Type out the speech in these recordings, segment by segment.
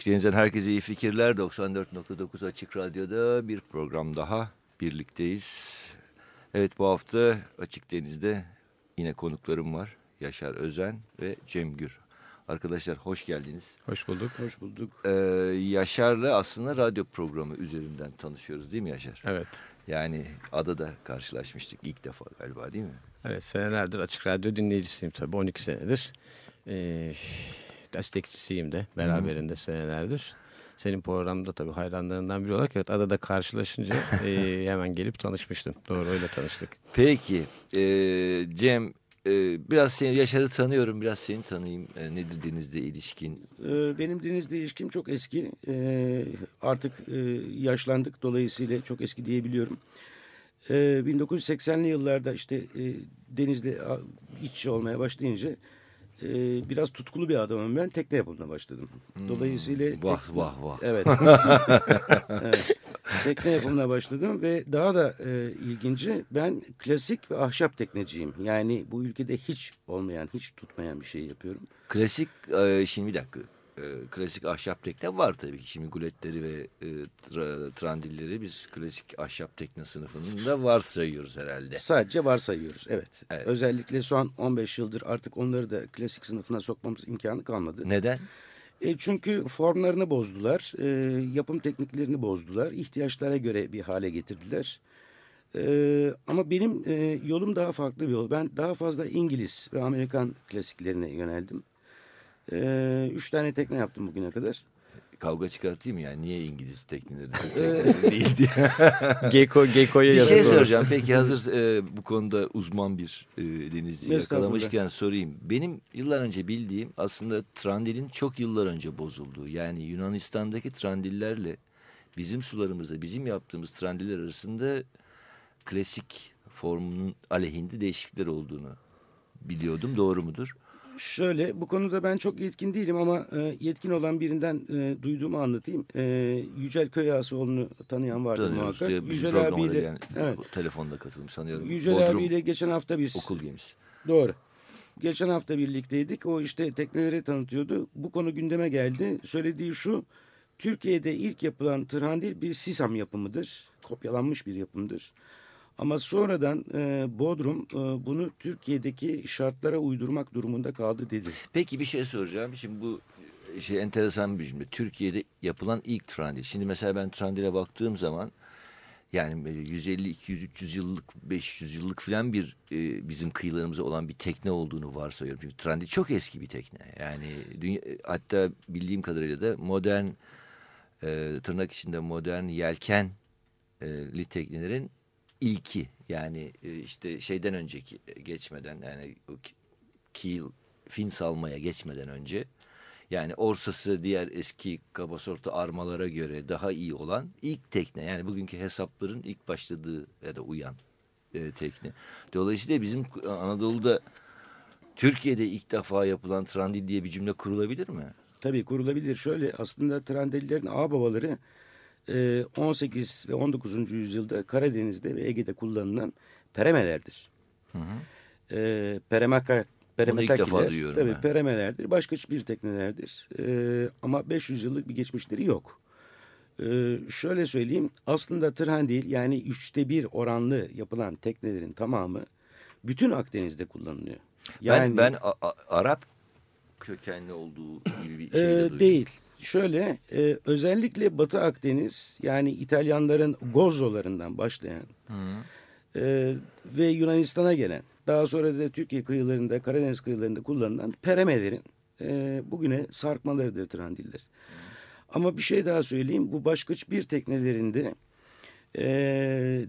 Açık Deniz'den herkese iyi fikirler. 94.9 Açık Radyo'da bir program daha birlikteyiz. Evet bu hafta Açık Deniz'de yine konuklarım var. Yaşar Özen ve Cem Gür. Arkadaşlar hoş geldiniz. Hoş bulduk. Hoş bulduk. Ee, Yaşar'la aslında radyo programı üzerinden tanışıyoruz değil mi Yaşar? Evet. Yani adada karşılaşmıştık ilk defa galiba değil mi? Evet senelerdir Açık Radyo dinleyicisiyim tabii 12 senedir. Ee, destekçisiyim de beraberinde senelerdir. Senin programda tabii hayranlarından biri olarak evet adada karşılaşınca e, hemen gelip tanışmıştım. Doğru öyle tanıştık. Peki ee, Cem e, biraz seni Yaşar'ı tanıyorum biraz seni tanıyayım. E, nedir denizde ilişkin? Ee, benim denizle ilişkim çok eski. Ee, artık e, yaşlandık dolayısıyla çok eski diyebiliyorum. Ee, 1980'li yıllarda işte e, denizle a, iç içe olmaya başlayınca e, biraz tutkulu bir adamım ben. Tekne yapımına başladım. Dolayısıyla... Hmm, Vah tek- vah vah. Evet. evet. Tekne yapımına başladım ve daha da e, ilginci ben klasik ve ahşap tekneciyim. Yani bu ülkede hiç olmayan, hiç tutmayan bir şey yapıyorum. Klasik e, şimdi bir dakika. E, klasik ahşap tekne var tabii ki. Şimdi guletleri ve e, tra- trandilleri biz klasik ahşap tekne sınıfında varsayıyoruz herhalde. Sadece varsayıyoruz evet. Evet. Özellikle son 15 yıldır artık onları da klasik sınıfına sokmamız imkanı kalmadı. Neden? E, çünkü formlarını bozdular, e, yapım tekniklerini bozdular, ihtiyaçlara göre bir hale getirdiler. E, ama benim e, yolum daha farklı bir yol. Ben daha fazla İngiliz ve Amerikan klasiklerine yöneldim. E, üç tane tekne yaptım bugüne kadar. Kavga çıkartayım yani? Niye İngiliz tekneleri Ee, değil diye. Gecko, Gecko'ya bir yazık şey soracağım. Peki hazır e, bu konuda uzman bir e, denizci yakalamışken sorayım. Benim yıllar önce bildiğim aslında Trandil'in çok yıllar önce bozulduğu. Yani Yunanistan'daki Trandillerle bizim sularımızda bizim yaptığımız Trandiller arasında klasik formunun aleyhinde değişiklikler olduğunu biliyordum. Doğru mudur? Şöyle bu konuda ben çok yetkin değilim ama e, yetkin olan birinden e, duyduğumu anlatayım. E, Yücel Köyağıoğlu'nu tanıyan vardır Tanıyoruz. muhakkak. Bizim Yücel abiyle, yani evet, telefonda katılmış sanıyorum. Yücel Bodrum abiyle geçen hafta biz okul gemisi. Doğru. Geçen hafta birlikteydik. O işte tekneleri tanıtıyordu. Bu konu gündeme geldi. Söylediği şu. Türkiye'de ilk yapılan tırhandil bir Sisam yapımıdır. Kopyalanmış bir yapımdır. Ama sonradan e, Bodrum e, bunu Türkiye'deki şartlara uydurmak durumunda kaldı dedi. Peki bir şey soracağım. Şimdi bu şey enteresan bir cümle. Türkiye'de yapılan ilk trandil. Şimdi mesela ben trandile baktığım zaman yani böyle 150, 200, 300 yıllık, 500 yıllık falan bir e, bizim kıyılarımızda olan bir tekne olduğunu varsayıyorum. Çünkü trandil çok eski bir tekne. Yani dünya, hatta bildiğim kadarıyla da modern e, tırnak içinde modern yelkenli teknelerin ilki. Yani e, işte şeyden önceki geçmeden yani o ki- keel fin salmaya geçmeden önce yani orsası diğer eski kabasortu armalara göre daha iyi olan ilk tekne. Yani bugünkü hesapların ilk başladığı ya da uyan e, tekne. Dolayısıyla bizim Anadolu'da Türkiye'de ilk defa yapılan trandil diye bir cümle kurulabilir mi? Tabii kurulabilir. Şöyle aslında Trandelilerin ağababaları e, 18 ve 19. yüzyılda Karadeniz'de ve Ege'de kullanılan peremelerdir. E, peremaka, peremetakiler, tabii ben. peremelerdir. Başka hiçbir teknelerdir. E, ama 500 yıllık bir geçmişleri yok. E, şöyle söyleyeyim. Aslında Trandil yani üçte bir oranlı yapılan teknelerin tamamı bütün Akdeniz'de kullanılıyor. ben ben A- A- Arap kökenli olduğu gibi bir şey de Ee, duydum. değil. Şöyle e, özellikle Batı Akdeniz yani İtalyanların Gozzo'larından başlayan e, ve Yunanistan'a gelen daha sonra da Türkiye kıyılarında Karadeniz kıyılarında kullanılan peremelerin e, bugüne sarkmalarıdır trandiller. Ama bir şey daha söyleyeyim. Bu başkıç bir teknelerinde e,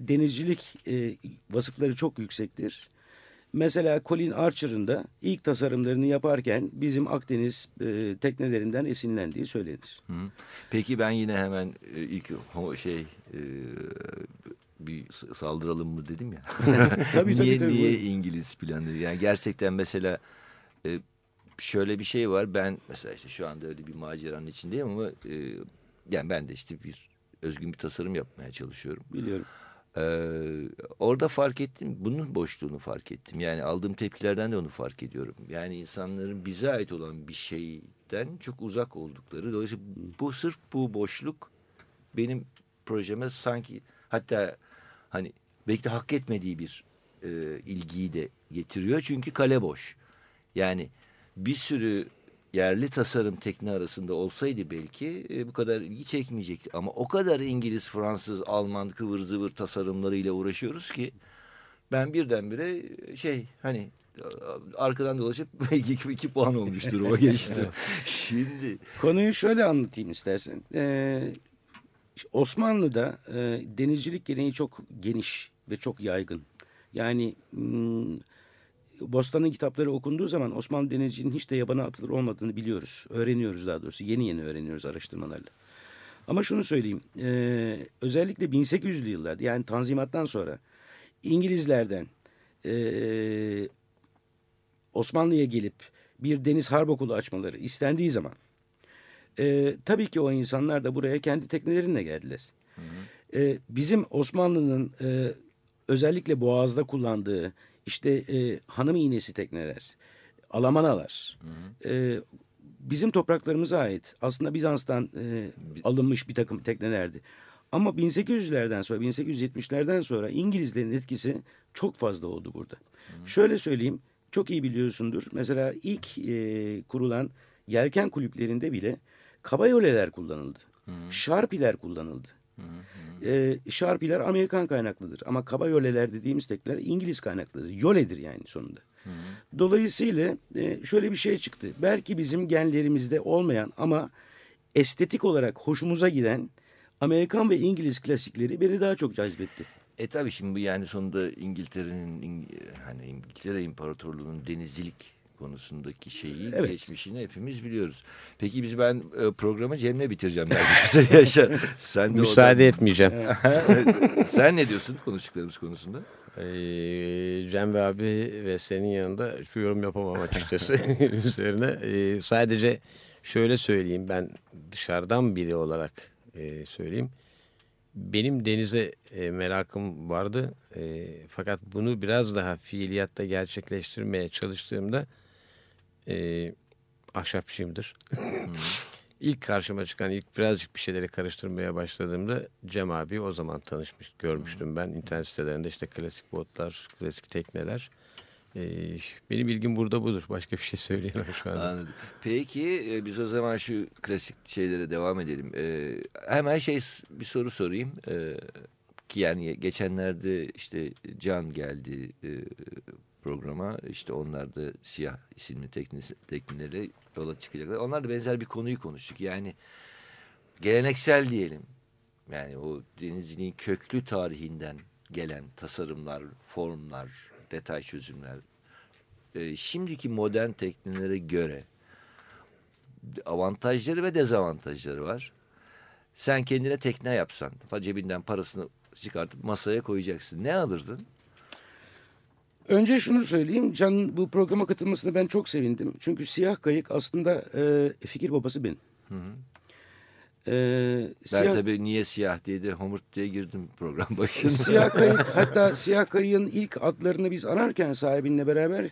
denizcilik e, vasıfları çok yüksektir. Mesela Colin Archer'ın da ilk tasarımlarını yaparken bizim Akdeniz e, teknelerinden esinlendiği söylenir. Hı. Peki ben yine hemen e, ilk şey e, bir saldıralım mı dedim ya. Tabii, niye tabii, niye buyurun. İngiliz planı? Yani gerçekten mesela e, şöyle bir şey var. Ben mesela işte şu anda öyle bir maceranın içindeyim ama e, yani ben de işte bir özgün bir tasarım yapmaya çalışıyorum. Biliyorum. Ee, orada fark ettim, bunun boşluğunu fark ettim. Yani aldığım tepkilerden de onu fark ediyorum. Yani insanların bize ait olan bir şeyden çok uzak oldukları. Dolayısıyla bu sırf bu boşluk benim projeme sanki hatta hani belki de hak etmediği bir e, ilgiyi de getiriyor. Çünkü kale boş. Yani bir sürü yerli tasarım tekne arasında olsaydı belki e, bu kadar ilgi çekmeyecekti. Ama o kadar İngiliz, Fransız, Alman kıvır zıvır tasarımlarıyla uğraşıyoruz ki ben birdenbire şey hani arkadan dolaşıp belki iki, iki puan olmuş duruma geçti. Şimdi Konuyu şöyle anlatayım istersen. Ee, Osmanlı'da e, denizcilik geleneği çok geniş ve çok yaygın. Yani hmm, Bostan'ın kitapları okunduğu zaman Osmanlı denizciliğinin hiç de yabana atılır olmadığını biliyoruz. Öğreniyoruz daha doğrusu. Yeni yeni öğreniyoruz araştırmalarla. Ama şunu söyleyeyim. e, özellikle 1800'lü yıllarda yani Tanzimat'tan sonra İngilizlerden e, Osmanlı'ya gelip bir deniz harp okulu açmaları istendiği zaman e, tabii ki o insanlar da buraya kendi teknelerinle geldiler. E, bizim Osmanlı'nın e, özellikle Boğaz'da kullandığı işte e, hanım iğnesi tekneler, alamanalar e, bizim topraklarımıza ait. Aslında Bizans'tan e, alınmış bir takım teknelerdi. Ama 1800'lerden sonra 1870'lerden sonra İngilizlerin etkisi çok fazla oldu burada. Şöyle söyleyeyim çok iyi biliyorsundur. Mesela ilk e, kurulan yelken kulüplerinde bile kabayoleler kullanıldı. Şarpiler kullanıldı. E, şarpiler Amerikan kaynaklıdır ama kabayoleler dediğimiz tekneler İngiliz kaynaklıdır. Yoledir yani sonunda. Dolayısıyla e, şöyle bir şey çıktı. Belki bizim genlerimizde olmayan ama estetik olarak hoşumuza giden Amerikan ve İngiliz klasikleri beni daha çok cezbetti. E tabii şimdi bu yani sonunda İngiltere'nin İng- hani İngiltere İmparatorluğu'nun denizcilik konusundaki şeyi Evet. geçmişini hepimiz biliyoruz. Peki biz ben e, programı Cem'le bitireceğim neredeyse Yaşar. Sen de Müsaade etmeyeceğim. etmeyeceğim. Sen ne diyorsun konuştuklarımız konusunda? Ee, Cem ve abi ve senin yanında şu yorum yapamam açıkçası üzerine. Ee, sadece şöyle söyleyeyim ben dışarıdan biri olarak e, söyleyeyim. Benim denize e, merakım vardı. E, fakat bunu biraz daha fiiliyatta gerçekleştirmeye çalıştığımda e, ahşapçıyımdır. İlk karşıma çıkan ilk birazcık bir şeyleri karıştırmaya başladığımda Cem abi o zaman tanışmış, görmüştüm ben internet sitelerinde işte klasik botlar, klasik tekneler. Ee, benim ilgim burada budur. Başka bir şey söyleyemem şu anda. Anladım. Peki e, biz o zaman şu klasik şeylere devam edelim. E, hemen şey bir soru sorayım. E, ki yani geçenlerde işte Can geldi e, programa. İşte onlar da Siyah isimli teknesi, tekneleri yola çıkacaklar. Onlar da benzer bir konuyu konuştuk. Yani geleneksel diyelim. Yani o denizciliğin köklü tarihinden gelen tasarımlar, formlar, detay çözümler. E, şimdiki modern teknelere göre avantajları ve dezavantajları var. Sen kendine tekne yapsan, cebinden parasını çıkartıp masaya koyacaksın. Ne alırdın? Önce şunu söyleyeyim. Can bu programa katılmasına ben çok sevindim. Çünkü Siyah Kayık aslında e, fikir babası benim. Hı hı. E, Ben siyah, tabii niye siyah diye de homurt diye girdim program başında. siyah Kayık hatta Siyah Kayık'ın ilk adlarını biz anarken sahibinle beraber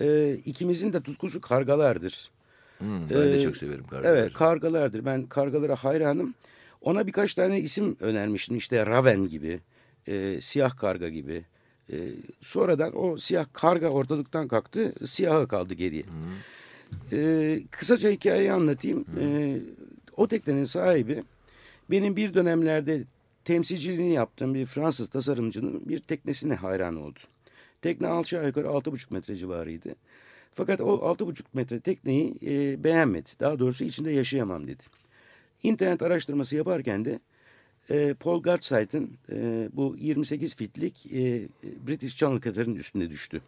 e, ikimizin de tutkusu kargalardır. Hmm, ben de Ee, çok severim kargaları. Evet kargalardır. Ben kargalara hayranım. Ona birkaç tane isim önermiştim. İşte Raven gibi, e, Siyah Karga gibi. E, sonradan o siyah karga ortalıktan kalktı, siyahı kaldı geriye. E, kısaca hikayeyi anlatayım. E, o teknenin sahibi benim bir dönemlerde temsilciliğini yaptığım bir Fransız tasarımcının bir teknesine hayran oldu. Tekne aşağı yukarı 6,5 metre civarıydı. Fakat o 6,5 metre tekneyi e, beğenmedi. Daha doğrusu içinde yaşayamam dedi. İnternet araştırması yaparken de e, Paul Gartsight'ın e, bu 28 fitlik e, British Channel Cutter'ın üstüne düştü.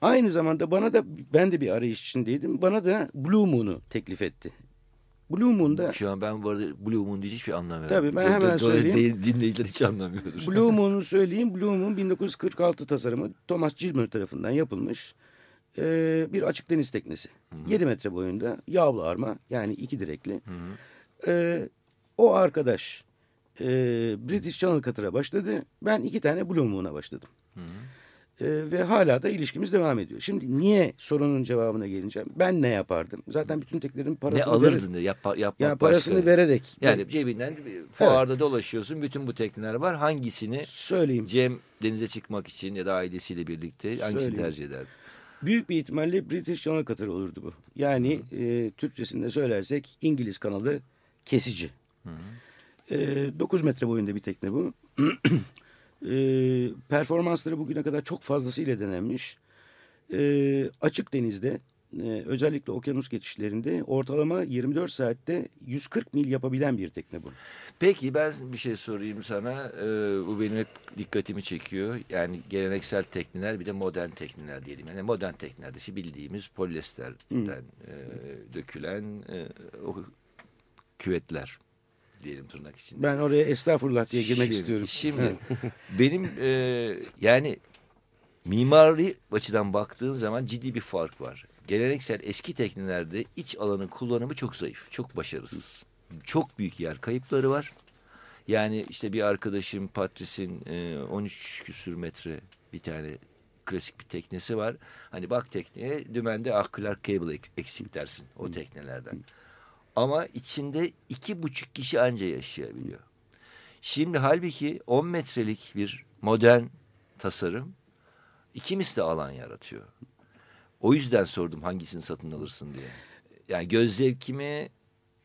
Aynı zamanda bana da ben de bir arayış içindeydim. Bana da Blue Moon'u teklif etti. Blue Moon'da Şu an ben bu arada Blue Moon diye hiçbir anlam veremiyorum. Tabii, ben hemen söyleyeyim. Dinleyiciler hiç anlamıyordur. Blue Moon'u söyleyeyim. Blue Moon 1946 tasarımı Thomas Gilmer tarafından yapılmış e, bir açık deniz teknesi. 7 metre boyunda yağlı arma yani iki direkli. E, o arkadaş e, British Channel Cutter'a başladı. Ben iki tane Blue Moon'a başladım. E, ve hala da ilişkimiz devam ediyor. Şimdi niye sorunun cevabına gelince ben ne yapardım? Zaten bütün teklerin Ne parasını vererek- alırdın da yap, yapmak yani parasını başka. vererek Yani cebinden fuarda dolaşıyorsun. Bütün bu tekneler var. Hangisini söyleyeyim. Cem denize çıkmak için ya da ailesiyle birlikte hangisini Söyleyeyim. tercih ederdi? Büyük bir ihtimalle British Channel Cutter olurdu bu. Yani e, Türkçesinde söylersek İngiliz kanalı kesici. E, 9 metre boyunda bir tekne bu. e, performansları bugüne kadar çok fazlasıyla denenmiş. E, açık denizde e, özellikle okyanus geçişlerinde ortalama 24 saatte 140 mil yapabilen bir tekne bu. Peki ben bir şey sorayım sana. Ee, bu benim hep dikkatimi çekiyor. Yani geleneksel tekneler bir de modern tekneler diyelim. Yani modern teknelerde işte bildiğimiz polyesterden e, dökülen e, o küvetler diyelim tırnak içinde. Ben oraya estağfurullah diye girmek Şimdi- istiyorum. Şimdi benim e, yani mimari açıdan baktığın zaman ciddi bir fark var. Geleneksel eski teknelerde iç alanın kullanımı çok zayıf, çok başarısız. Çok büyük yer kayıpları var. Yani işte bir arkadaşım Patrice'in e, 13 küsür metre bir tane klasik bir teknesi var. Hani bak tekneye dümende ah Clark Cable ek- eksik dersin o teknelerden. Ama içinde iki buçuk kişi anca yaşayabiliyor. Şimdi halbuki 10 metrelik bir modern tasarım iki misli alan yaratıyor. O yüzden sordum hangisini satın alırsın diye. Yani göz zevki mi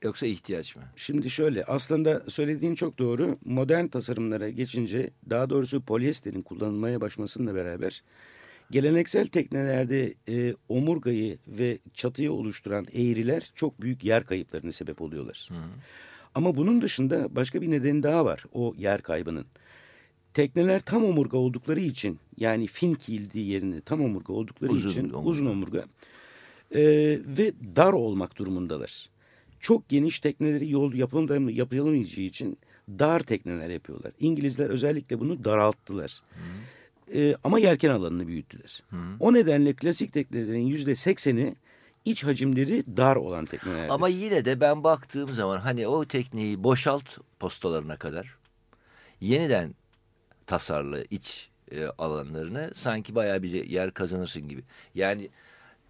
yoksa ihtiyaç mı? Şimdi şöyle aslında söylediğin çok doğru. Modern tasarımlara geçince daha doğrusu polyesterin kullanılmaya başlamasıyla beraber geleneksel teknelerde e, omurgayı ve çatıyı oluşturan eğriler çok büyük yer kayıplarına sebep oluyorlar. Ama bunun dışında başka bir nedeni daha var o yer kaybının. Tekneler tam omurga oldukları için yani fin kildiği yerine tam omurga oldukları Uzun için omurga. uzun omurga e, ve dar olmak durumundalar. Çok geniş tekneleri yol yapılam- yapılamayacağı için dar tekneler yapıyorlar. İngilizler özellikle bunu daralttılar. E, ama yelken alanını büyüttüler. O nedenle klasik teknelerin yüzde sekseni iç hacimleri dar olan teknelerdir. Ama yine de ben baktığım zaman hani o tekneyi boşalt postalarına kadar yeniden tasarlı iç e, alanlarını sanki bayağı bir yer kazanırsın gibi. Yani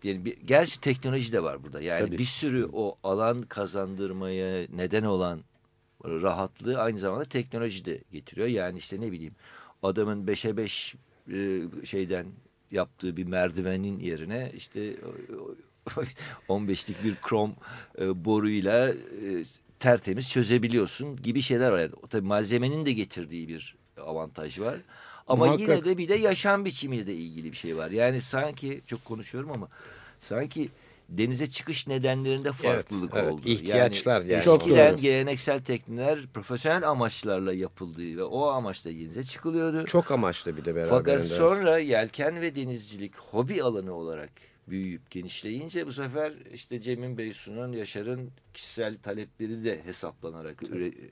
diyelim bir, gerçi teknoloji de var burada. Yani Tabii. bir sürü o alan kazandırmaya neden olan rahatlığı aynı zamanda teknoloji de getiriyor. Yani işte ne bileyim adamın 5'e 5 e, şeyden yaptığı bir merdivenin yerine işte o- o- 15'lik bir krom e, boruyla e, tertemiz çözebiliyorsun gibi şeyler var. Tabii malzemenin de getirdiği bir avantaj var. Ama Muhakkak. yine de bir de yaşam biçimiyle de ilgili bir şey var. Yani sanki çok konuşuyorum ama sanki denize çıkış nedenlerinde farklılık evet. oldu. İhtiyaçlar yani. Çok eskiden doğru. geleneksel tekneler profesyonel amaçlarla yapıldığı ve o amaçla denize çıkılıyordu. Çok amaçlı bir de beraberinde. Fakat sonra yelken ve denizcilik hobi alanı olarak büyüyüp genişleyince bu sefer işte Cem'in Beysun'un, Yaşar'ın kişisel talepleri de hesaplanarak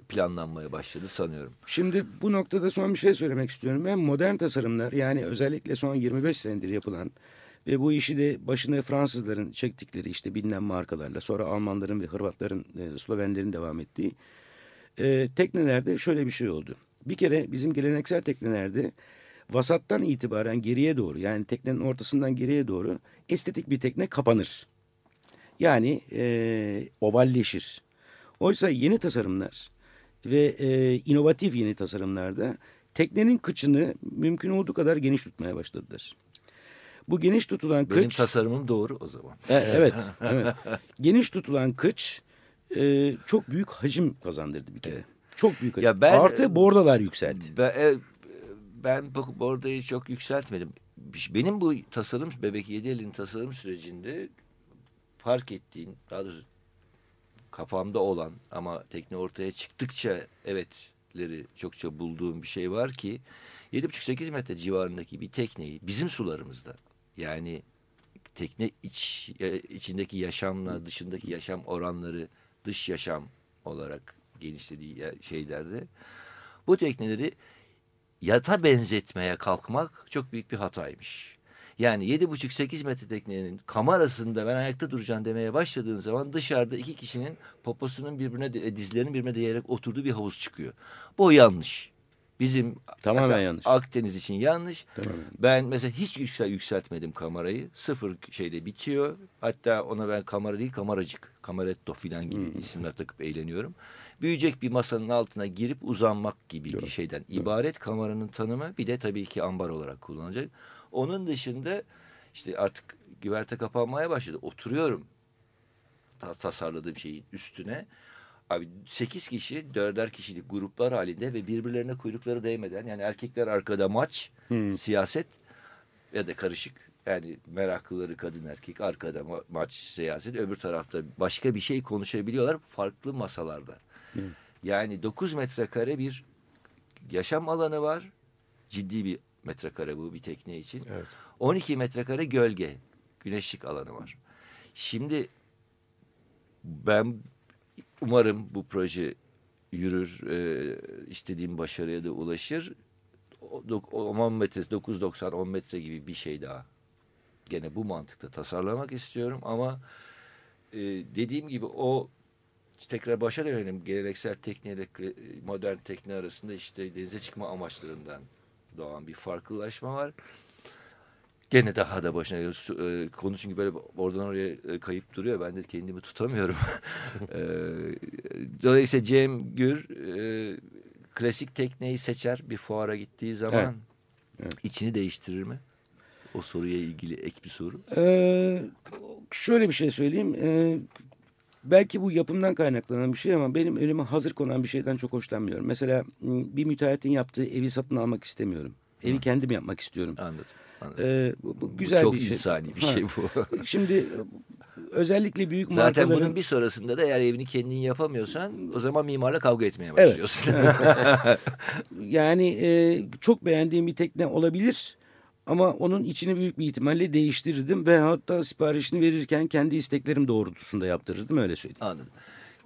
planlanmaya başladı sanıyorum. Şimdi bu noktada son bir şey söylemek istiyorum. Ben modern tasarımlar yani özellikle son 25 senedir yapılan ve bu işi de başına Fransızların çektikleri işte bilinen markalarla sonra Almanların ve Hırvatların, e, Slovenlerin devam ettiği e, teknelerde şöyle bir şey oldu. Bir kere bizim geleneksel teknelerde vasattan itibaren geriye doğru yani teknenin ortasından geriye doğru estetik bir tekne kapanır. Yani e, ovalleşir. Oysa yeni tasarımlar ve e, inovatif yeni tasarımlarda teknenin kıçını mümkün olduğu kadar geniş tutmaya başladılar. Bu geniş tutulan Benim kıç... tasarımım doğru o zaman. E, evet, evet. Geniş tutulan kıç e, çok büyük hacim kazandırdı bir kere. Çok büyük hacim. Ya ben- Artı bordalar yükseldi. Ben, e, ben bu bordayı çok yükseltmedim. Benim bu tasarım, Bebek 750'nin tasarım sürecinde fark ettiğim, daha doğrusu kafamda olan ama tekne ortaya çıktıkça evetleri çokça bulduğum bir şey var ki 7,5-8 metre civarındaki bir tekneyi bizim sularımızda yani tekne iç e, içindeki yaşamla dışındaki yaşam oranları dış yaşam olarak genişlediği şeylerde bu tekneleri yata benzetmeye kalkmak çok büyük bir hataymış. Yani 7,5-8 metre teknenin kamerasında ben ayakta duracağım demeye başladığın zaman dışarıda iki kişinin poposunun birbirine de- dizlerinin birbirine değerek oturduğu bir havuz çıkıyor. Bu yanlış. Bizim Tamamen yanlış. Akdeniz için yanlış. Tamamen. Ben mesela hiç yüksel, yükseltmedim kamerayı. Sıfır şeyde bitiyor. Hatta ona ben kamera değil kameracık, kameretto falan gibi isimler takıp eğleniyorum. Büyüyecek bir masanın altına girip uzanmak gibi bir şeyden ibaret kameranın tanımı. Bir de tabii ki ambar olarak kullanacak. Onun dışında işte artık güverte kapanmaya başladı. Oturuyorum ta- tasarladığım şeyin üstüne. Abi 8 kişi, dörder kişilik gruplar halinde ve birbirlerine kuyrukları değmeden yani erkekler arkada maç, siyaset ya da karışık. Yani meraklıları kadın erkek arkada ma- maç siyaset öbür tarafta başka bir şey konuşabiliyorlar farklı masalarda. Yani 9 metrekare bir yaşam alanı var. Ciddi bir metrekare bu bir tekne için. Evet. 12 metrekare gölge, güneşlik alanı var. Şimdi ben umarım bu proje yürür, e, istediğim başarıya da ulaşır. O, dok- o 10 metresi 9.90 10 metre gibi bir şey daha. Gene bu mantıkta tasarlamak istiyorum ama e, dediğim gibi o tekrar başa dönelim. Geleneksel tekneyle modern tekne arasında işte denize çıkma amaçlarından doğan bir farklılaşma var. Gene daha da başına geliyor. E, konu çünkü böyle oradan oraya e, kayıp duruyor. Ben de kendimi tutamıyorum. E, Dolayısıyla Cem Gür klasik tekneyi seçer bir fuara gittiği zaman Evet. Evet. içini değiştirir mi? O soruya ilgili ek bir soru. Ee, şöyle bir şey söyleyeyim. Ee, belki bu yapımdan kaynaklanan bir şey ama benim önüme hazır konan bir şeyden çok hoşlanmıyorum. Mesela bir müteahhitin yaptığı evi satın almak istemiyorum. Evi kendim yapmak istiyorum. Anladım. anladım. Ee, bu, bu Bu güzel çok bir şey. insani bir Ha. şey bu. Şimdi özellikle büyük Zaten markaların... bunun bir sonrasında da eğer evini kendin yapamıyorsan o zaman mimarla kavga etmeye Evet. başlıyorsun. Yani e, çok beğendiğim bir tekne olabilir ama onun içini büyük bir ihtimalle değiştirirdim ve hatta siparişini verirken kendi isteklerim doğrultusunda yaptırırdım öyle söyleyeyim. Anladım.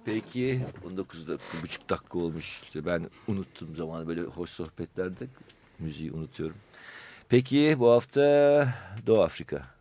Peki 19 dakika, buçuk dakika olmuş. İşte ben unuttum zamanı böyle hoş sohbetlerde müziği unutuyorum. Peki bu hafta Doğu Afrika.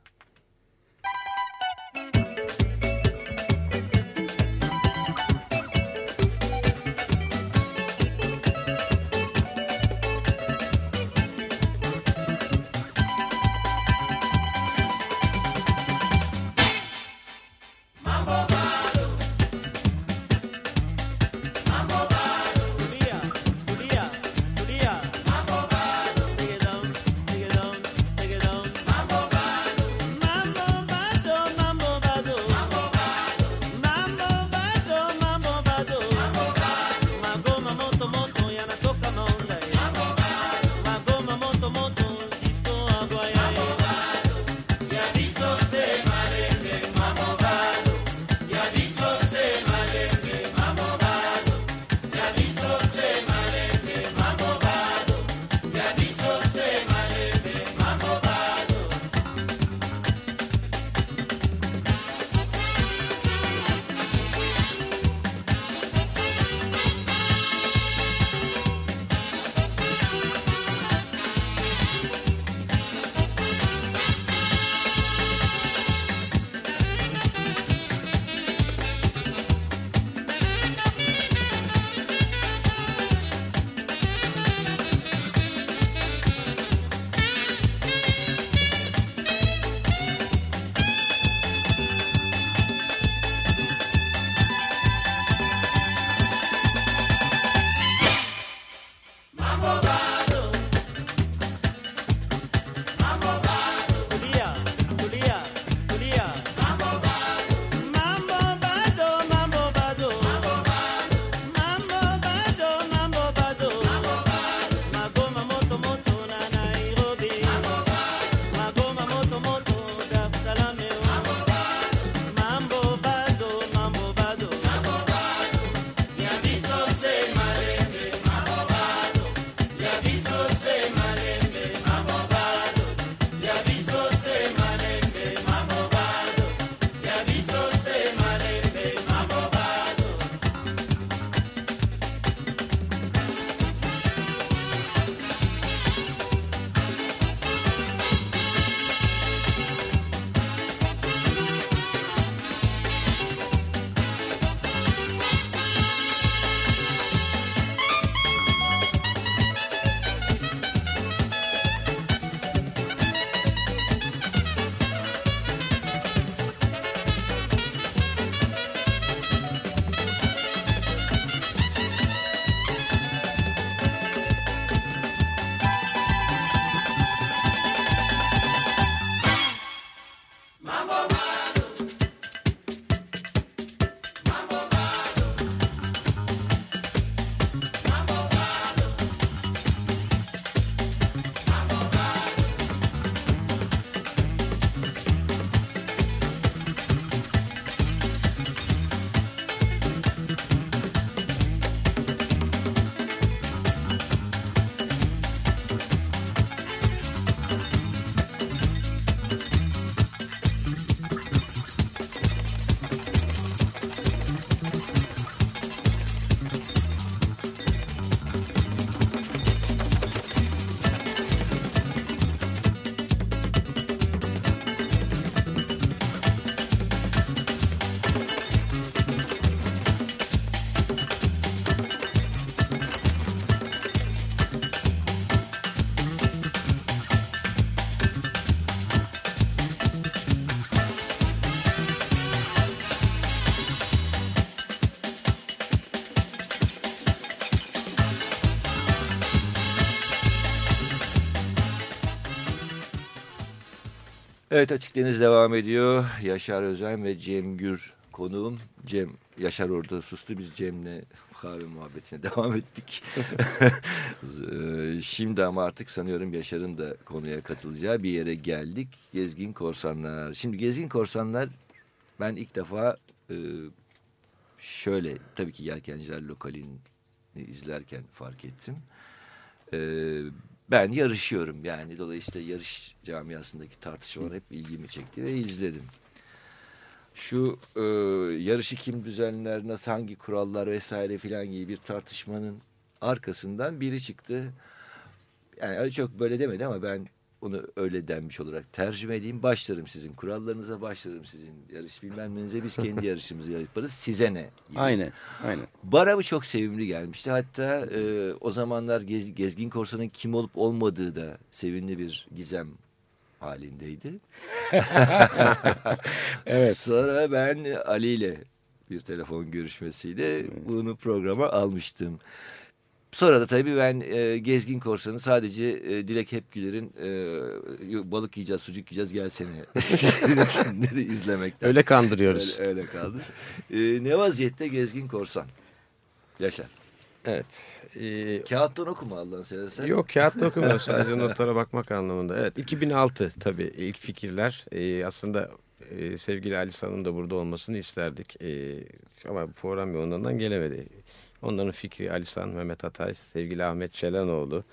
Evet Açık Deniz devam ediyor. Yaşar Özen ve Cem Gür konuğum. Cem, Yaşar orada sustu. Biz Cem'le kahve muhabbetine devam ettik. Şimdi ama artık sanıyorum Yaşar'ın da konuya katılacağı bir yere geldik. Gezgin Korsanlar. Şimdi Gezgin Korsanlar ben ilk defa e, şöyle tabii ki Yelkenciler Lokalini izlerken fark ettim. Ben yarışıyorum yani dolayısıyla yarış camiasındaki tartışmalar hep ilgimi çekti ve izledim. Şu e, yarışı kim düzenler, nasıl hangi kurallar vesaire filan gibi bir tartışmanın arkasından biri çıktı. Yani çok böyle demedi ama ben onu öyle denmiş olarak tercüme edeyim. Başlarım sizin kurallarınıza, başlarım sizin yarış bilmem nenize. Biz kendi yarışımızı yaparız. Size ne? gibi. Aynen. Aynen. Bana bu çok sevimli gelmişti. Hatta e, o zamanlar Gez- Gezgin Korsan'ın kim olup olmadığı da sevimli bir gizem halindeydi. Evet. Sonra ben Ali ile bir telefon görüşmesiyle bunu programa almıştım. Sonra da tabii ben e, Gezgin Korsan'ı sadece e, Dilek Hepgüler'in e, balık yiyeceğiz, sucuk yiyeceğiz gelsene dedi izlemekten. Öyle kandırıyoruz. Öyle, öyle kaldı. E, ne vaziyette Gezgin Korsan? Yaşar. Evet. Ee, Kağıttan okuma Allah'ını seversen. Yok kağıtta okumuyor sadece notlara bakmak anlamında. Evet 2006 tabii ilk fikirler. Ee, aslında e, sevgili Ali San'ın da burada olmasını isterdik. Ee, ama program yoğunluğundan gelemedi. Onların fikri Ali San, Mehmet Atay, sevgili Ahmet Çelanoğlu.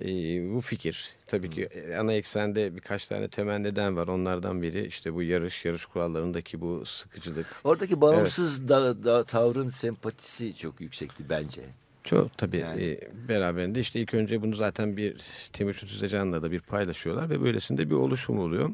Ee, bu fikir tabii ki e, ana eksende birkaç tane temel neden var. Onlardan biri işte bu yarış, yarış kurallarındaki bu sıkıcılık. Oradaki bağımsız da, da, tavrın sempatisi çok yüksekti bence. Çok tabii Yani. e, beraberinde işte ilk önce bunu zaten bir Timuçin Tüzecan'la da bir paylaşıyorlar ve böylesinde bir oluşum oluyor.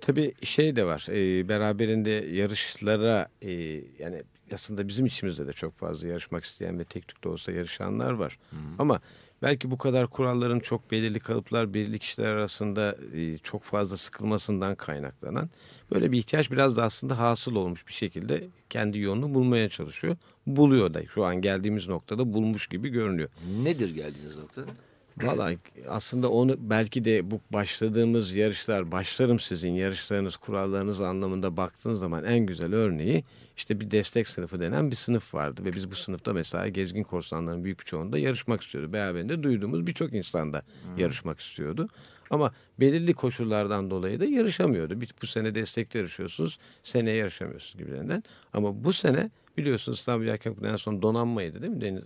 Tabii şey de var e, beraberinde yarışlara e, yani aslında bizim içimizde de çok fazla yarışmak isteyen ve tek tük de olsa yarışanlar var. Ama belki bu kadar kuralların çok belirli kalıplar belirli kişiler arasında e, çok fazla sıkılmasından kaynaklanan böyle bir ihtiyaç biraz da aslında hasıl olmuş bir şekilde kendi yolunu bulmaya çalışıyor. Buluyor da şu an geldiğimiz noktada bulmuş gibi görünüyor. Nedir geldiğiniz nokta? Valla aslında onu belki de bu başladığımız yarışlar başlarım sizin yarışlarınız kurallarınız anlamında baktığınız zaman en güzel örneği işte bir destek sınıfı denen bir sınıf vardı ve biz bu sınıfta mesela gezgin korsanların büyük bir çoğunda yarışmak istiyordu. Beraberinde duyduğumuz birçok insan da yarışmak istiyordu. Ama belirli koşullardan dolayı da yarışamıyordu. Bir, bu sene destekte yarışıyorsunuz, seneye yarışamıyorsunuz gibilerinden. Ama bu sene biliyorsunuz İstanbul Kulübü'nün en son donanmaydı değil mi Deniz.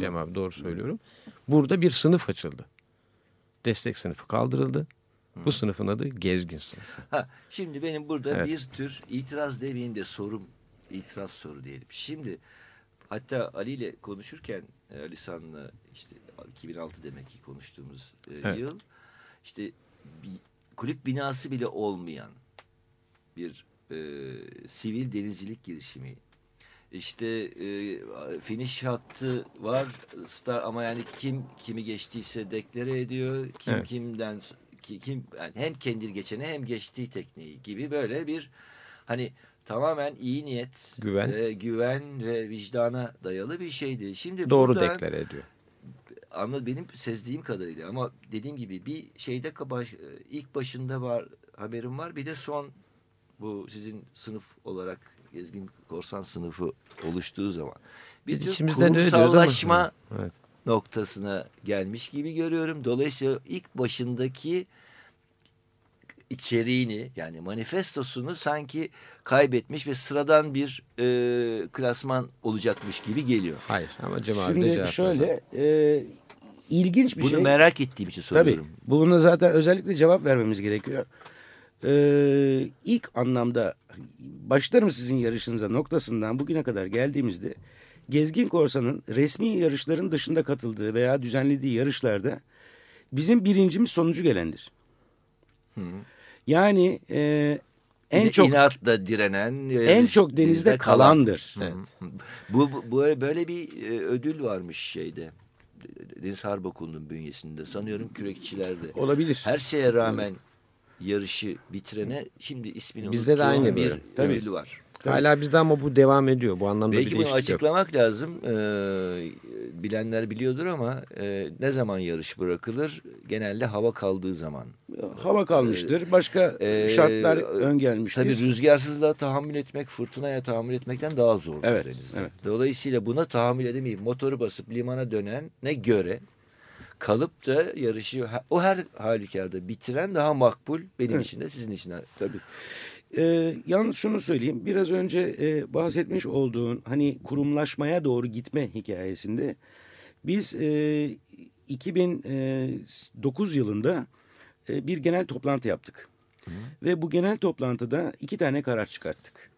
Cem abi doğru söylüyorum. Burada bir sınıf açıldı. Destek sınıfı kaldırıldı. Bu sınıfın adı gezgin sınıfı. Ha, şimdi benim burada Evet. bir tür itiraz demeyeyim de sorum, itiraz soru diyelim. Şimdi hatta Ali ile konuşurken e, Ali San'la işte 2006 demek ki konuştuğumuz e, Evet. yıl işte bir kulüp binası bile olmayan bir e, sivil denizcilik girişimi. İşte e, finish hattı var star ama yani kim kimi geçtiyse deklare ediyor. Kim Evet. kimden ki- kim yani hem kendi geçeni hem geçtiği tekneyi gibi böyle bir hani tamamen iyi niyet, Güven. ve güven ve vicdana dayalı bir şeydi. Şimdi Doğru burada- deklare ediyor. anla benim sezdiğim kadarıyla ama dediğim gibi bir şeyde baş, ilk başında var haberim var bir de son bu sizin sınıf olarak gezgin korsan sınıfı oluştuğu zaman Biz içimizden kurumsallaşma Evet. noktasına gelmiş gibi görüyorum. Dolayısıyla ilk başındaki içeriğini yani manifestosunu sanki kaybetmiş ve sıradan bir e, klasman olacakmış gibi geliyor. Hayır ama Cem abi de Şimdi cevap şöyle e, ilginç bir Bunu şey. merak ettiğim için Tabii. soruyorum. Buna zaten özellikle cevap vermemiz gerekiyor. Ee, ilk anlamda başlarım sizin yarışınıza noktasından bugüne kadar geldiğimizde Gezgin Korsan'ın resmi yarışların dışında katıldığı veya düzenlediği yarışlarda bizim birincimiz sonucu gelendir. Yani e, en çok inatla direnen en çok denizde kalandır. Evet. Bu, bu böyle bir e, ödül varmış şeyde. Deniz Harp Okulu'nun bünyesinde sanıyorum kürekçilerde. Olabilir. Her şeye rağmen yarışı bitirene şimdi ismini Bizde de aynı bir. Tabii. ödül var. Hala bizde ama bu devam ediyor. Bu anlamda Belki bir bunu değişiklik yok. açıklamak lazım. Ee, bilenler biliyordur ama e, ne zaman yarış bırakılır? Genelde hava kaldığı zaman. hava kalmıştır. Başka Ee, şartlar ön gelmiştir. Tabii rüzgarsızlığa tahammül etmek fırtınaya tahammül etmekten daha zor. Evet, denizde. evet. Dolayısıyla buna tahammül edemeyip motoru basıp limana dönene göre kalıp da yarışı o her halükarda bitiren daha makbul benim Evet. için de sizin için de tabii. Ee, yalnız şunu söyleyeyim. Biraz önce e, bahsetmiş olduğun hani kurumlaşmaya doğru gitme hikayesinde biz e, 2009 yılında e, bir genel toplantı yaptık. Ve bu genel toplantıda iki tane karar çıkarttık.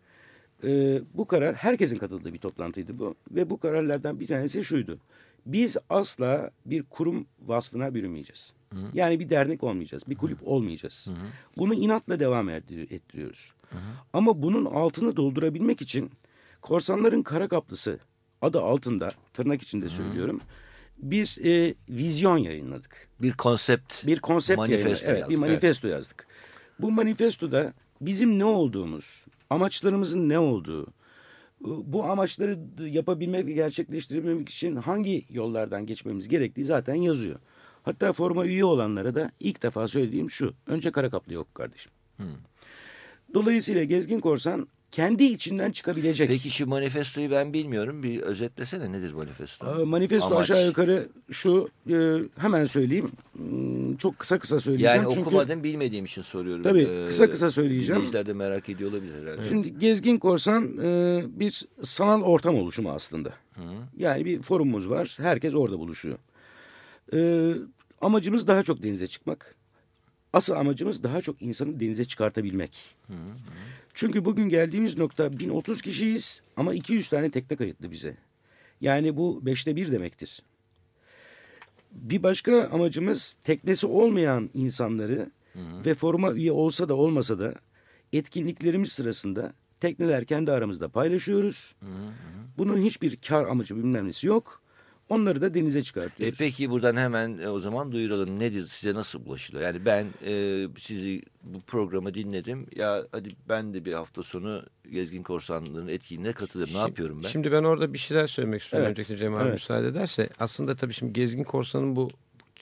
E, bu karar herkesin katıldığı bir toplantıydı bu. Ve bu kararlardan bir tanesi şuydu. Biz asla bir kurum vasfına bürünmeyeceğiz. Yani bir dernek olmayacağız, bir kulüp olmayacağız. Bunu inatla devam ettir- ettiriyoruz. Ama bunun altını doldurabilmek için korsanların kara kaplısı adı altında tırnak içinde söylüyorum bir e, vizyon yayınladık. Bir konsept, Bir konsept manifesto yayınladık. Evet, bir yazdın. manifesto yazdık. Bu manifestoda bizim ne olduğumuz, amaçlarımızın ne olduğu, bu amaçları yapabilmek ve gerçekleştirebilmek için hangi yollardan geçmemiz gerektiği zaten yazıyor. Hatta forma üye olanlara da ilk defa söylediğim şu. Önce kara kaplı yok kardeşim. Dolayısıyla Gezgin Korsan kendi içinden çıkabilecek. Peki şu manifestoyu ben bilmiyorum. Bir özetlesene nedir manifesto? Manifesto Amaç. aşağı yukarı şu e, hemen söyleyeyim. Hmm, Çok kısa kısa söyleyeceğim. Yani çünkü okumadım bilmediğim için soruyorum. Tabii, Ee, kısa kısa söyleyeceğim. Dinleyiciler de merak ediyor olabilir herhalde. Şimdi Gezgin Korsan e, bir sanal ortam oluşumu aslında. Yani bir forumumuz var. Herkes orada buluşuyor. E, amacımız daha çok denize çıkmak. Asıl amacımız daha çok insanı denize çıkartabilmek. Çünkü bugün geldiğimiz nokta 1030 kişiyiz ama 200 tane tekne kayıtlı bize. Yani bu beşte bir demektir. Bir başka amacımız teknesi olmayan insanları ve foruma üye olsa da olmasa da etkinliklerimiz sırasında tekneler kendi aramızda paylaşıyoruz. Bunun hiçbir kar amacı bilmem nesi yok. Onları da denize E çıkartıyoruz. peki buradan hemen e, o zaman duyuralım. Nedir size nasıl ulaşılıyor? Yani ben e, sizi bu programı dinledim. Ya hadi ben de bir hafta sonu Gezgin Korsanlığı'nın etkinliğine katılırım. Ne yapıyorum ben? Şimdi ben orada bir şeyler söylemek istiyorum. Evet. Öncelikle Cem abi Evet. müsaade ederse. Aslında tabii şimdi Gezgin Korsan'ın bu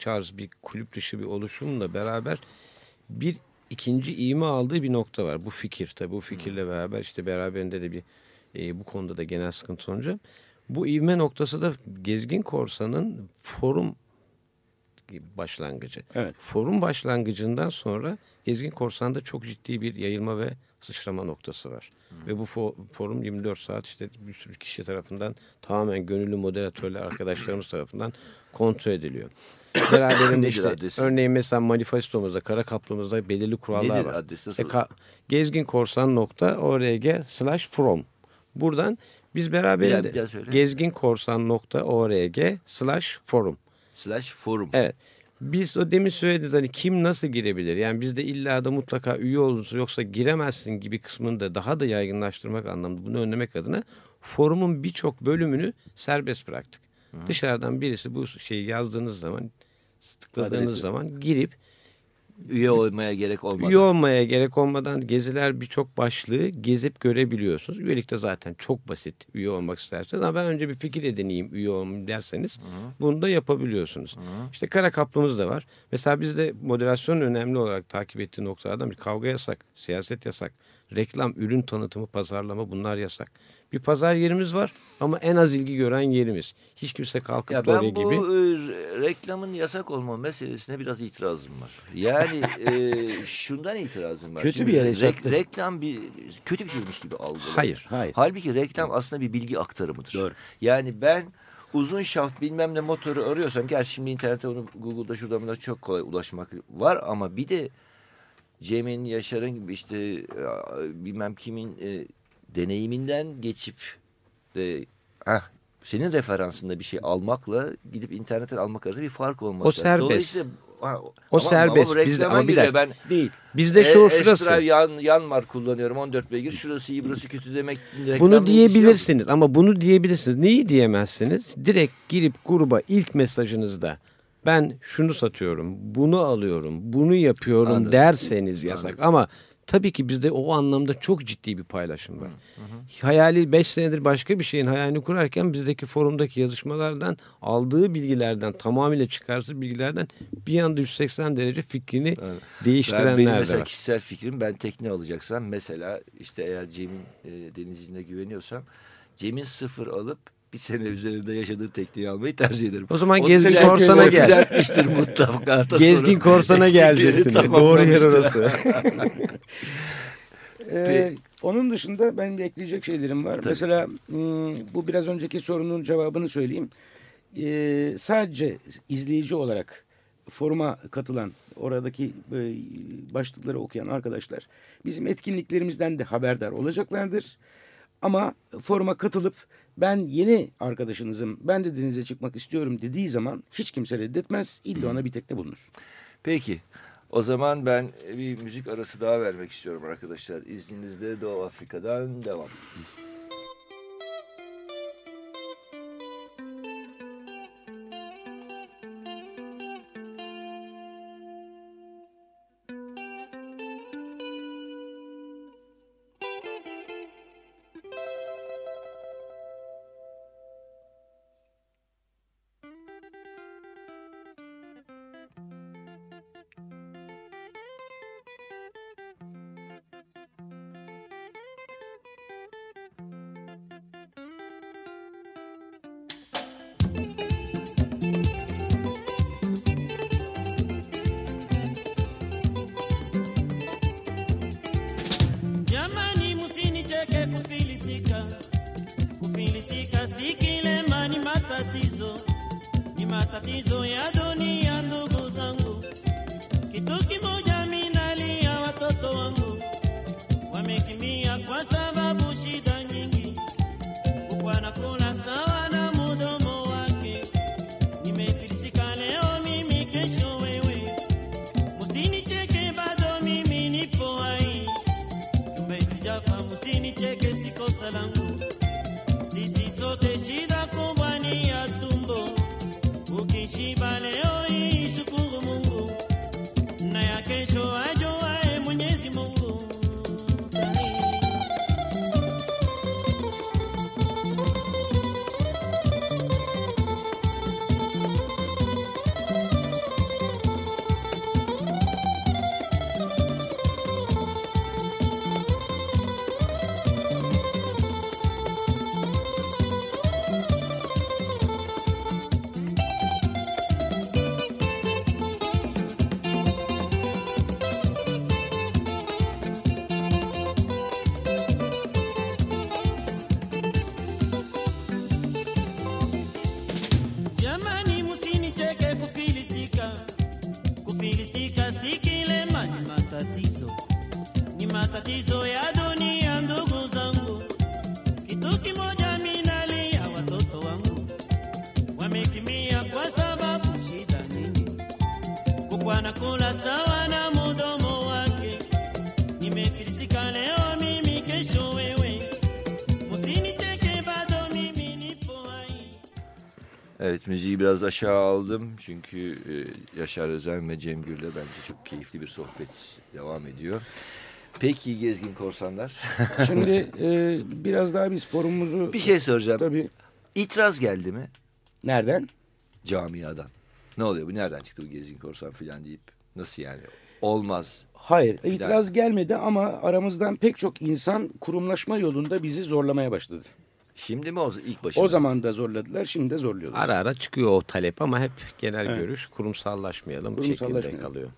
tarz bir kulüp dışı bir oluşumla beraber bir ikinci iğme aldığı bir nokta var. Bu fikir tabii bu fikirle beraber işte beraberinde de bir e, bu konuda da genel sıkıntı olunca bu ivme noktası da Gezgin Korsan'ın forum başlangıcı. Evet. Forum başlangıcından sonra Gezgin Korsan'da çok ciddi bir yayılma ve sıçrama noktası var. Ve bu fo- forum 24 saat işte bir sürü kişi tarafından tamamen gönüllü moderatörler arkadaşlarımız tarafından kontrol ediliyor. Beraberinde işte adresi? örneğin mesela manifestomuzda, kara kaplımızda belirli kurallar Nedir var. adresi? E, gezginkorsan.org slash from. Buradan biz beraberinde bir daha söyle. gezginkorsan.org slash forum. Slash forum. Evet. Biz o demin söylediğiniz hani kim nasıl girebilir? Yani bizde illa da mutlaka üye olursa yoksa giremezsin gibi kısmını da daha da yaygınlaştırmak anlamında bunu önlemek adına forumun birçok bölümünü serbest bıraktık. Dışarıdan birisi bu şeyi yazdığınız zaman tıkladığınız Adresi. zaman girip Üye olmaya gerek olmadan. Üye olmaya gerek olmadan geziler birçok başlığı gezip görebiliyorsunuz. Üyelik de zaten çok basit üye olmak isterseniz. Ama ben önce bir fikir edineyim üye olmayayım derseniz bunu da yapabiliyorsunuz. İşte kara kaplımız da var. Mesela bizde moderasyon önemli olarak takip ettiği noktalardan bir kavga yasak, siyaset yasak, reklam, ürün tanıtımı, pazarlama bunlar yasak. Bir pazar yerimiz var ama en az ilgi gören yerimiz. Hiç kimse kalkıp Ya da oraya ben bu gibi... e, re- reklamın yasak olma meselesine biraz itirazım var. Yani e, şundan itirazım var. Kötü Şimdi bir yere rek- reklam bir kötü bir şeymiş gibi algılanıyor. Hayır. Hayır. Halbuki reklam aslında bir bilgi aktarımıdır. Doğru. Yani ben uzun şaft bilmem ne motoru arıyorsam gerçi şimdi internette onu Google'da şurada buna çok kolay ulaşmak var ama bir de Cem'in, Yaşar'ın gibi işte e, bilmem kimin e, deneyiminden geçip e, heh, senin referansında bir şey almakla gidip internetten almak arasında bir fark olması. O serbest. Ha, O ama- serbest. Ama, Bizde- ama bir dakika. Ben Değil. Bizde şu e, şurası. Estra yan, yanmar kullanıyorum 14 beygir. Şurası iyi burası kötü demek. Bunu yok. diyebilirsiniz ama bunu diyebilirsiniz. Neyi diyemezsiniz? Direkt girip gruba ilk mesajınızda ben şunu satıyorum, bunu alıyorum, bunu yapıyorum Anladım. derseniz yasak. Ama tabii ki bizde o anlamda çok ciddi bir paylaşım var. Hayali 5 senedir başka bir şeyin hayalini kurarken bizdeki forumdaki yazışmalardan aldığı bilgilerden tamamıyla çıkarsız bilgilerden bir anda 180 derece fikrini Evet. Benim değiştirenler de mesela var. kişisel fikrim ben tekne alacaksam mesela işte eğer Cem'in e, denizciliğine güveniyorsam Cem'in sıfır alıp bir sene üzerinde yaşadığı tekneyi almayı tercih ederim. O zaman O Gezgin Korsan'a gel. düzeltmiştir mutlaka. Gezgin Korsan'a gel desin. Doğru yer orası. Ee, onun dışında benim de ekleyecek şeylerim var. Mesela hmm, bu biraz önceki sorunun cevabını söyleyeyim. Ee, sadece izleyici olarak foruma katılan, oradaki e, başlıkları okuyan arkadaşlar bizim etkinliklerimizden de haberdar olacaklardır. Ama foruma katılıp ben yeni arkadaşınızım, ben de denize çıkmak istiyorum dediği zaman hiç kimse reddetmez. İlla ona bir tekne bulunur. Peki. O zaman ben bir müzik arası daha vermek istiyorum arkadaşlar. İzninizle Doğu Afrika'dan devam. Jamani, musinicheke kufilisika, kufilisika si kilema, ni matatizo, ni matatizo ya Ukishiba leo hii shukuru Mungu, na ya kesho müziği biraz aşağı aldım çünkü e, Yaşar Özen ve Cem Gür'le bence çok keyifli bir sohbet devam ediyor. Peki Gezgin Korsanlar. Şimdi e, biraz daha biz forumumuzu... bir şey soracağım. Tabii. İtiraz geldi mi Nereden? camiadan? Ne oluyor bu nereden çıktı bu Gezgin Korsan filan deyip nasıl yani olmaz. Hayır, itiraz gelmedi ama aramızdan pek çok insan kurumlaşma yolunda bizi zorlamaya başladı. Şimdi mi o ilk başında? O zaman da zorladılar, şimdi de zorluyorlar. Ara ara çıkıyor o talep ama hep genel Evet. görüş kurumsallaşmayalım şeklinde Kurumsallaşmayalım. kalıyor.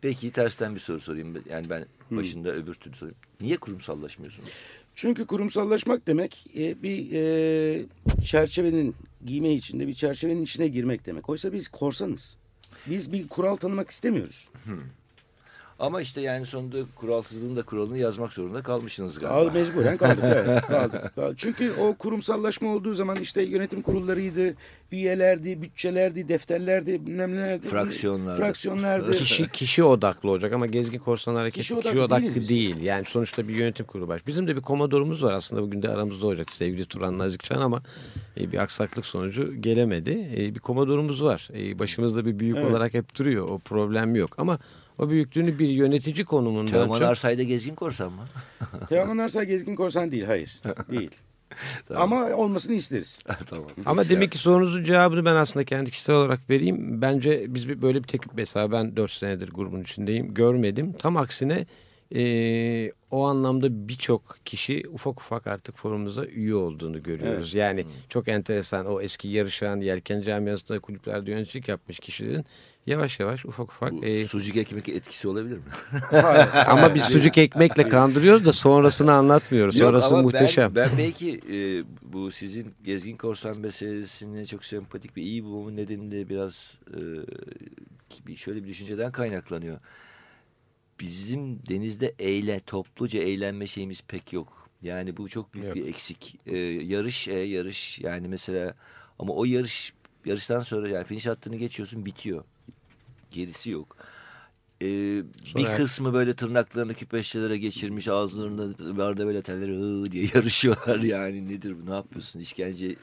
Peki tersten bir soru sorayım. Yani ben başında öbür türlü sorayım. Niye kurumsallaşmıyorsunuz? Çünkü kurumsallaşmak demek e, bir e, çerçevenin giyme içinde bir çerçevenin içine girmek demek. Oysa biz korsanız. Biz bir kural tanımak istemiyoruz. Ama işte yani sonunda kuralsızlığın da kuralını yazmak zorunda kalmışsınız galiba. Al mecburen kaldık. evet, kaldık. Çünkü o kurumsallaşma olduğu zaman işte yönetim kurullarıydı, üyelerdi, bütçelerdi, defterlerdi, bilmem nelerdi. Fraksiyonlardı. Fraksiyonlardı. Kişi, kişi odaklı olacak ama Gezgin Korsan Hareketi Kişi kişi odaklı odaklı, değiliz biz. değil. Yani sonuçta bir yönetim kurulu var. Bizim de bir komodorumuz var aslında bugün de aramızda olacak sevgili Turan Nazikçan ama e, bir aksaklık sonucu gelemedi. E, bir komodorumuz var. E, başımızda bir büyük Evet. olarak hep duruyor. O problem yok ama o büyüklüğünü bir yönetici konumunda Teoman çok- Arsay'da gezgin korsan mı? Teoman Arsay gezgin korsan değil. Hayır. Değil. Tamam. Ama olmasını isteriz. tamam. Ama demek ki sorunuzun cevabını ben aslında kendi kişisel olarak vereyim. Bence biz bir, böyle bir tek mesela ben 4 senedir grubun içindeyim. Görmedim. Tam aksine eee, o anlamda birçok kişi ufak ufak artık forumumuza üye olduğunu görüyoruz. Yani çok enteresan o eski yarışan yelken camiasında kulüplerde yöneticilik yapmış kişilerin yavaş yavaş ufak ufak Bu eee, sucuk ekmek etkisi olabilir mi? Ama biz sucuk ekmekle kandırıyoruz da sonrasını anlatmıyoruz. Yok Sonrası muhteşem. Ben, ben belki e, bu sizin gezgin korsan meselesine çok sempatik ve iyi bulmamın nedeni de biraz e, şöyle bir düşünceden kaynaklanıyor. Bizim denizde eğlen, topluca eğlenme şeyimiz pek yok. Yani bu çok büyük Yok. bir eksik. E, yarış, e, yarış yani mesela ama o yarış yarıştan sonra yani finish hattını geçiyorsun bitiyor. Gerisi yok. Ee, bir Sonra- kısmı böyle tırnaklarını küpeşlere geçirmiş ağızlarında barda böyle telleri hı diye yarışıyorlar yani nedir bu ne yapıyorsun işkence e,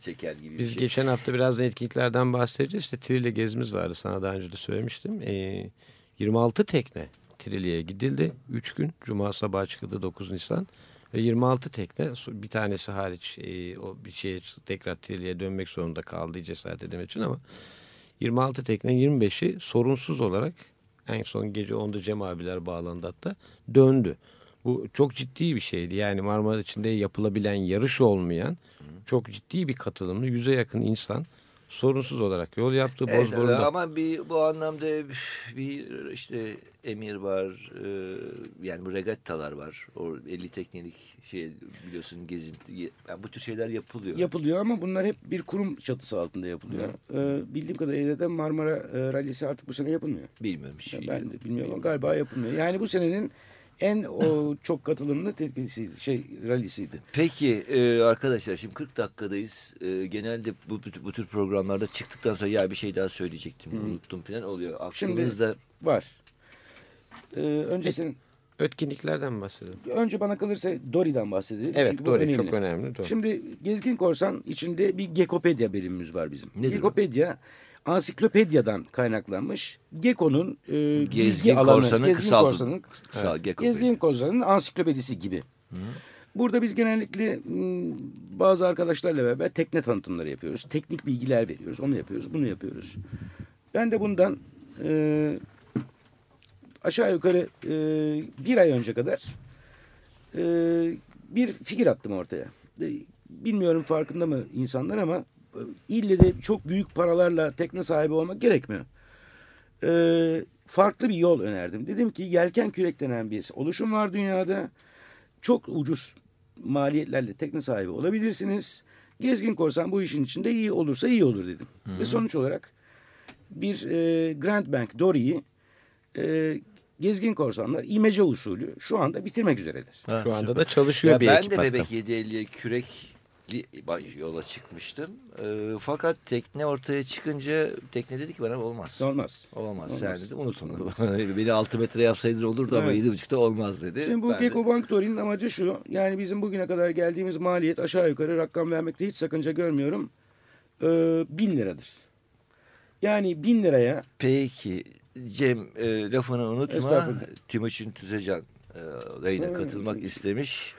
çeker gibi Biz bir şey. geçen hafta biraz da etkinliklerden bahsedeceğiz. İşte Trilye gezimiz vardı sana daha önce de söylemiştim. Ee, 26 tekne Trilye'ye gidildi. 3 gün. Cuma sabahı çıkıldı 9 Nisan. Ve 26 tekne bir tanesi hariç e, o bir şey tekrar Trilye'ye dönmek zorunda kaldı cesaret edemek için ama 26 tekne 25'i sorunsuz olarak en son gece 10'da Cem abiler bağlandı hatta döndü. Bu çok ciddi bir şeydi. Yani Marmara içinde yapılabilen yarış olmayan çok ciddi bir katılımlı yüze yakın insan sorunsuz olarak yol yaptı. Evet, Bozburun'da ama bir bu anlamda bir işte emir var e, yani bu regattalar var o 50 teknelik şey biliyorsun gezinti yani bu tür şeyler yapılıyor. Yapılıyor ama bunlar hep bir kurum çatısı altında yapılıyor. Ee, bildiğim kadarıyla da Marmara e, Rallisi artık bu sene yapılmıyor. Bilmiyorum hiç. Ya ben de bilmiyorum ama galiba yapılmıyor. Yani bu senenin en o çok katılımlı tetkisiydi, şey rallisiydi. Peki e, arkadaşlar şimdi 40 dakikadayız. E, genelde bu, bu, bu tür programlarda çıktıktan sonra ya bir şey daha söyleyecektim unuttum falan oluyor. Şimdi- Aklınızda Var. Ee, önce senin, etkinliklerden mi bahsedelim? önce bana kalırsa Dori'den bahsedelim. Evet Çünkü bu doğru önemli. çok önemli. Doğru. Şimdi Gezgin Korsan içinde bir Gekopedya bölümümüz var bizim. Nedir o? Gekopedya ansiklopedyadan kaynaklanmış. Geko'nun e, bilgi Gezgin alanı, Korsan'ın Gezgin kısaltı- Korsan'ın kısa Gekko Gezgin Korsan'ın ansiklopedisi gibi. Burada biz genellikle m, bazı arkadaşlarla beraber tekne tanıtımları yapıyoruz. Teknik bilgiler veriyoruz. Onu yapıyoruz, bunu yapıyoruz. Ben de bundan e, aşağı yukarı e, bir ay önce kadar e, bir fikir attım ortaya. E, bilmiyorum farkında mı insanlar ama ille de çok büyük paralarla tekne sahibi olmak gerekmiyor. E, farklı bir yol önerdim. Dedim ki yelken kürek denen bir oluşum var dünyada. Çok ucuz maliyetlerle tekne sahibi olabilirsiniz. Gezgin korsan bu işin içinde iyi olursa iyi olur dedim. Ve sonuç olarak bir e, Grand Bank Dory'yi e, gezgin korsanlar imece usulü şu anda bitirmek üzereler. Ha, Şu anda süper. da çalışıyor Ya bir ben ekip de hatta. Bebek 750'ye kürekli yola çıkmıştım. E, fakat tekne ortaya çıkınca tekne dedi ki bana olmaz. Olmaz. Olamaz. Olmaz. Sen dedi unutun. Beni 6 metre yapsaydın olurdu ama Evet. 7.5'ta olmaz dedi. Şimdi bu Gecko Bank Dory'nin amacı şu. Yani bizim bugüne kadar geldiğimiz maliyet aşağı yukarı rakam vermekte hiç sakınca görmüyorum. E, bin liradır. Yani bin liraya Peki Cem e, lafını unutma. Timuçin Tüzecan e, yayına Evet. katılmak istemiş.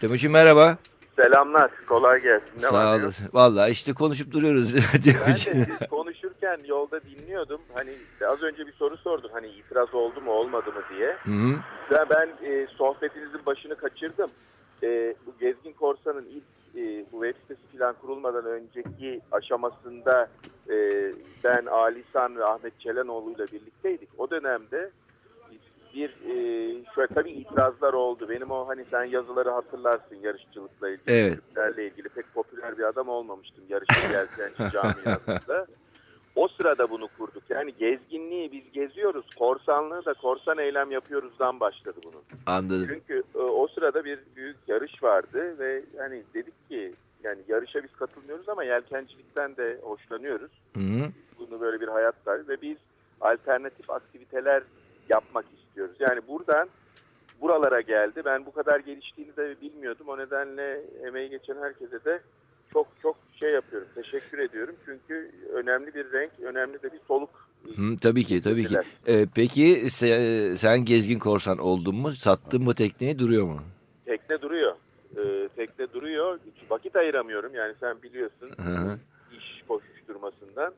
Timuçin merhaba. Selamlar, kolay gelsin. Ne Sağ olasın. Valla işte konuşup duruyoruz. Ben de konuşurken yolda dinliyordum. Hani az önce bir soru sordum. Hani itiraz oldu mu olmadı mı diye. Hı -hı. Ben, ben e, sohbetinizin başını kaçırdım. E, bu Gezgin Korsan'ın ilk e, bu web sitesi falan kurulmadan önceki aşamasında e, ben Ali İhsan ve Ahmet Çelenoğlu ile birlikteydik. O dönemde bir e, şöyle tabii itirazlar oldu. Benim o hani sen yazıları hatırlarsın yarışçılıkla ilgili, Evet. ilgili pek popüler bir adam olmamıştım yarışçı yelkenci camiasında. O sırada bunu kurduk. Yani gezginliği biz geziyoruz. Korsanlığı da korsan eylem yapıyoruzdan başladı bunun. Anladım. Çünkü e, o sırada bir büyük yarış vardı ve hani dedik ki yani yarışa biz katılmıyoruz ama yelkencilikten de hoşlanıyoruz. Hı -hı. Bunu böyle bir hayat var ve biz alternatif aktiviteler yapmak istiyoruz. Yani buradan buralara geldi. Ben bu kadar geliştiğini de bilmiyordum. O nedenle emeği geçen herkese de çok çok şey yapıyorum. Teşekkür ediyorum. Çünkü önemli bir renk, önemli de bir soluk Hı, tabii ki tabii ki. Ee, peki se- sen gezgin korsan oldun mu? Sattın mı tekneyi duruyor mu? Tekne duruyor. Ee, tekne duruyor. Hiç vakit ayıramıyorum. Yani sen biliyorsun Hı hı. iş koşuşturmasından.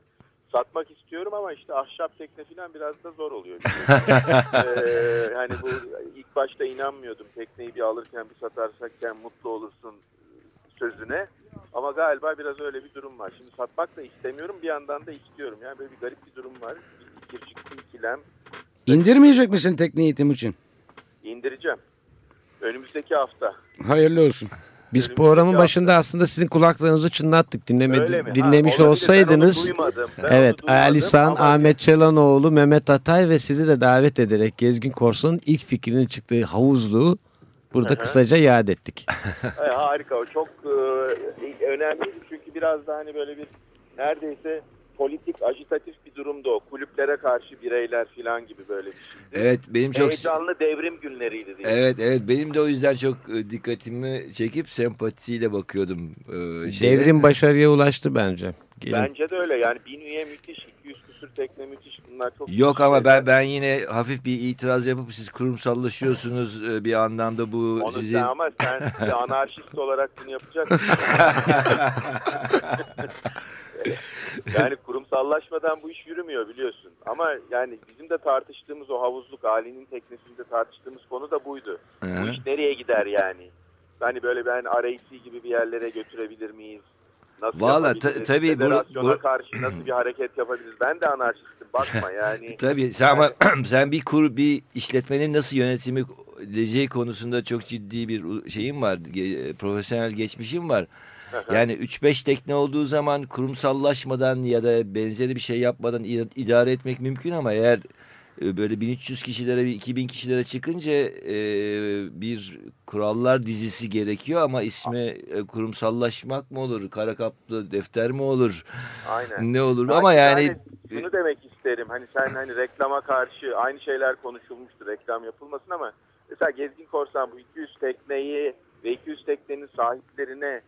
Satmak istiyorum ama işte ahşap tekne falan biraz da zor oluyor. ee, hani bu ilk başta inanmıyordum. Tekneyi bir alırken bir satarsakken mutlu olursun sözüne. Ama galiba biraz öyle bir durum var. Şimdi satmak da istemiyorum bir yandan da istiyorum. Yani böyle bir garip bir durum var. Bir ikircikli ikilem. İndirmeyecek misin tekneyi Timuçin? İndireceğim. Önümüzdeki hafta. Hayırlı olsun. Biz programın hafta. başında aslında sizin kulaklarınızı çınlattık. Dinlemedi? Ha, dinlemiş olabilir. olsaydınız. Evet Ali San, Ahmet Çalanoğlu, Mehmet Atay ve sizi de davet ederek Gezgin Korsan'ın ilk fikrinin çıktığı havuzluğu burada Hı hı. kısaca yad ettik. Ay, harika o çok e, önemliydi çünkü biraz da hani böyle bir neredeyse politik agitatif bir durumdu o. Kulüplere karşı bireyler falan gibi böyle bir şeydi. Evet benim çok Heyecanlı devrim günleriydi diye. Evet evet benim de o yüzden çok e, dikkatimi çekip sempatiyle bakıyordum e, şeye. Devrim başarıya ulaştı bence. Gelin. Bence de öyle yani bin üye müthiş, 200 küsür tekne müthiş bunlar çok Yok ama şeyler. ben ben yine hafif bir itiraz yapıp siz kurumsallaşıyorsunuz e, bir anlamda bu Onu sizi sen ama sen bir anarşist olarak bunu yapacaksın. yani kurumsallaşmadan bu iş yürümüyor biliyorsun. Ama yani bizim de tartıştığımız o havuzluk Ali'nin teknesinde tartıştığımız konu da buydu. Hı Bu iş nereye gider yani? Hani böyle ben RAC gibi bir yerlere götürebilir miyiz? Nasıl Valla tabii bu- bu- karşı nasıl bir hareket yapabiliriz? Ben de anarşistim bakma yani. Tabii sen ama sen bir kur bir işletmenin nasıl yönetimi edeceği konusunda çok ciddi bir şeyim var. profesyonel geçmişim var. Yani 3-5 tekne olduğu zaman kurumsallaşmadan ya da benzeri bir şey yapmadan idare etmek mümkün ama eğer e, böyle 1300 kişilere bir 2000 kişilere çıkınca e, bir kurallar dizisi gerekiyor ama ismi e, kurumsallaşmak mı olur? Kara kaplı defter mi olur? Aynen. Ne olur? Yani ama yani şunu demek isterim. Hani sen hani reklama karşı aynı şeyler konuşulmuştu. Reklam yapılmasın ama mesela Gezgin Korsan bu 200 tekneyi ve 200 teknenin sahiplerine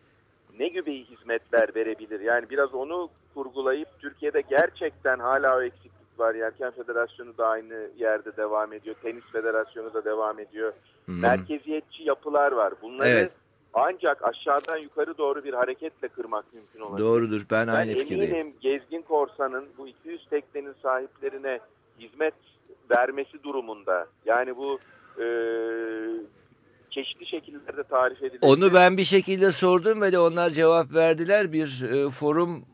ne gibi hizmetler verebilir? Yani biraz onu kurgulayıp Türkiye'de gerçekten hala o eksiklik var. Yelken Federasyonu da aynı yerde devam ediyor. Tenis Federasyonu da devam ediyor. Hmm. Merkeziyetçi yapılar var. Bunları Evet. ancak aşağıdan yukarı doğru bir hareketle kırmak mümkün olabilir. Doğrudur. Ben, Ben aynı fikirdeyim. eminim Gezgin Korsan'ın bu 200 teknenin sahiplerine hizmet vermesi durumunda. Yani bu e, çeşitli şekillerde tarif edilir. Onu ben bir şekilde sordum ve de onlar cevap verdiler. Bir e, forum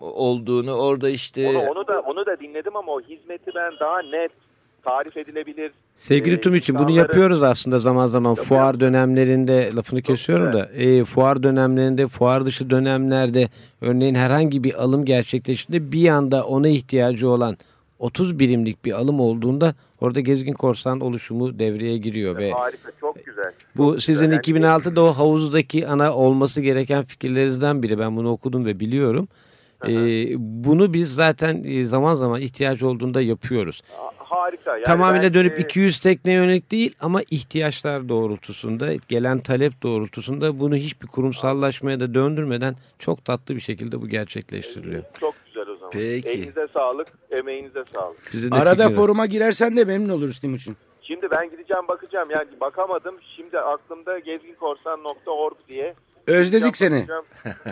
olduğunu orada işte onu, onu da onu da dinledim ama o hizmeti ben daha net tarif edilebilir. Sevgili Ee, Tumiç'im bunu insanları- yapıyoruz aslında zaman zaman fuar dönemlerinde lafını kesiyorum güzel. da e, fuar dönemlerinde fuar dışı dönemlerde örneğin herhangi bir alım gerçekleştiğinde bir anda ona ihtiyacı olan 30 birimlik bir alım olduğunda orada Gezgin Korsan oluşumu devreye giriyor ve Harika, çok güzel. bu Çok sizin güzel. Yani 2006'da o havuzdaki ana olması gereken fikirlerinizden biri. Ben bunu okudum ve biliyorum. Hı hı. Ee, bunu biz zaten e, zaman zaman ihtiyaç olduğunda yapıyoruz. harika. Yani Tamamıyla ben, dönüp e, 200 tekne yönelik değil ama ihtiyaçlar doğrultusunda, gelen talep doğrultusunda bunu hiçbir kurumsallaşmaya da döndürmeden çok tatlı bir şekilde bu gerçekleştiriliyor. Çok. Peki. Elinize sağlık, emeğinize sağlık. Sizin de Arada fikriniz. foruma girersen de memnun oluruz Timuçin. Şimdi ben gideceğim bakacağım. Yani bakamadım. Şimdi aklımda gezginkorsan.org diye. Özledik seni.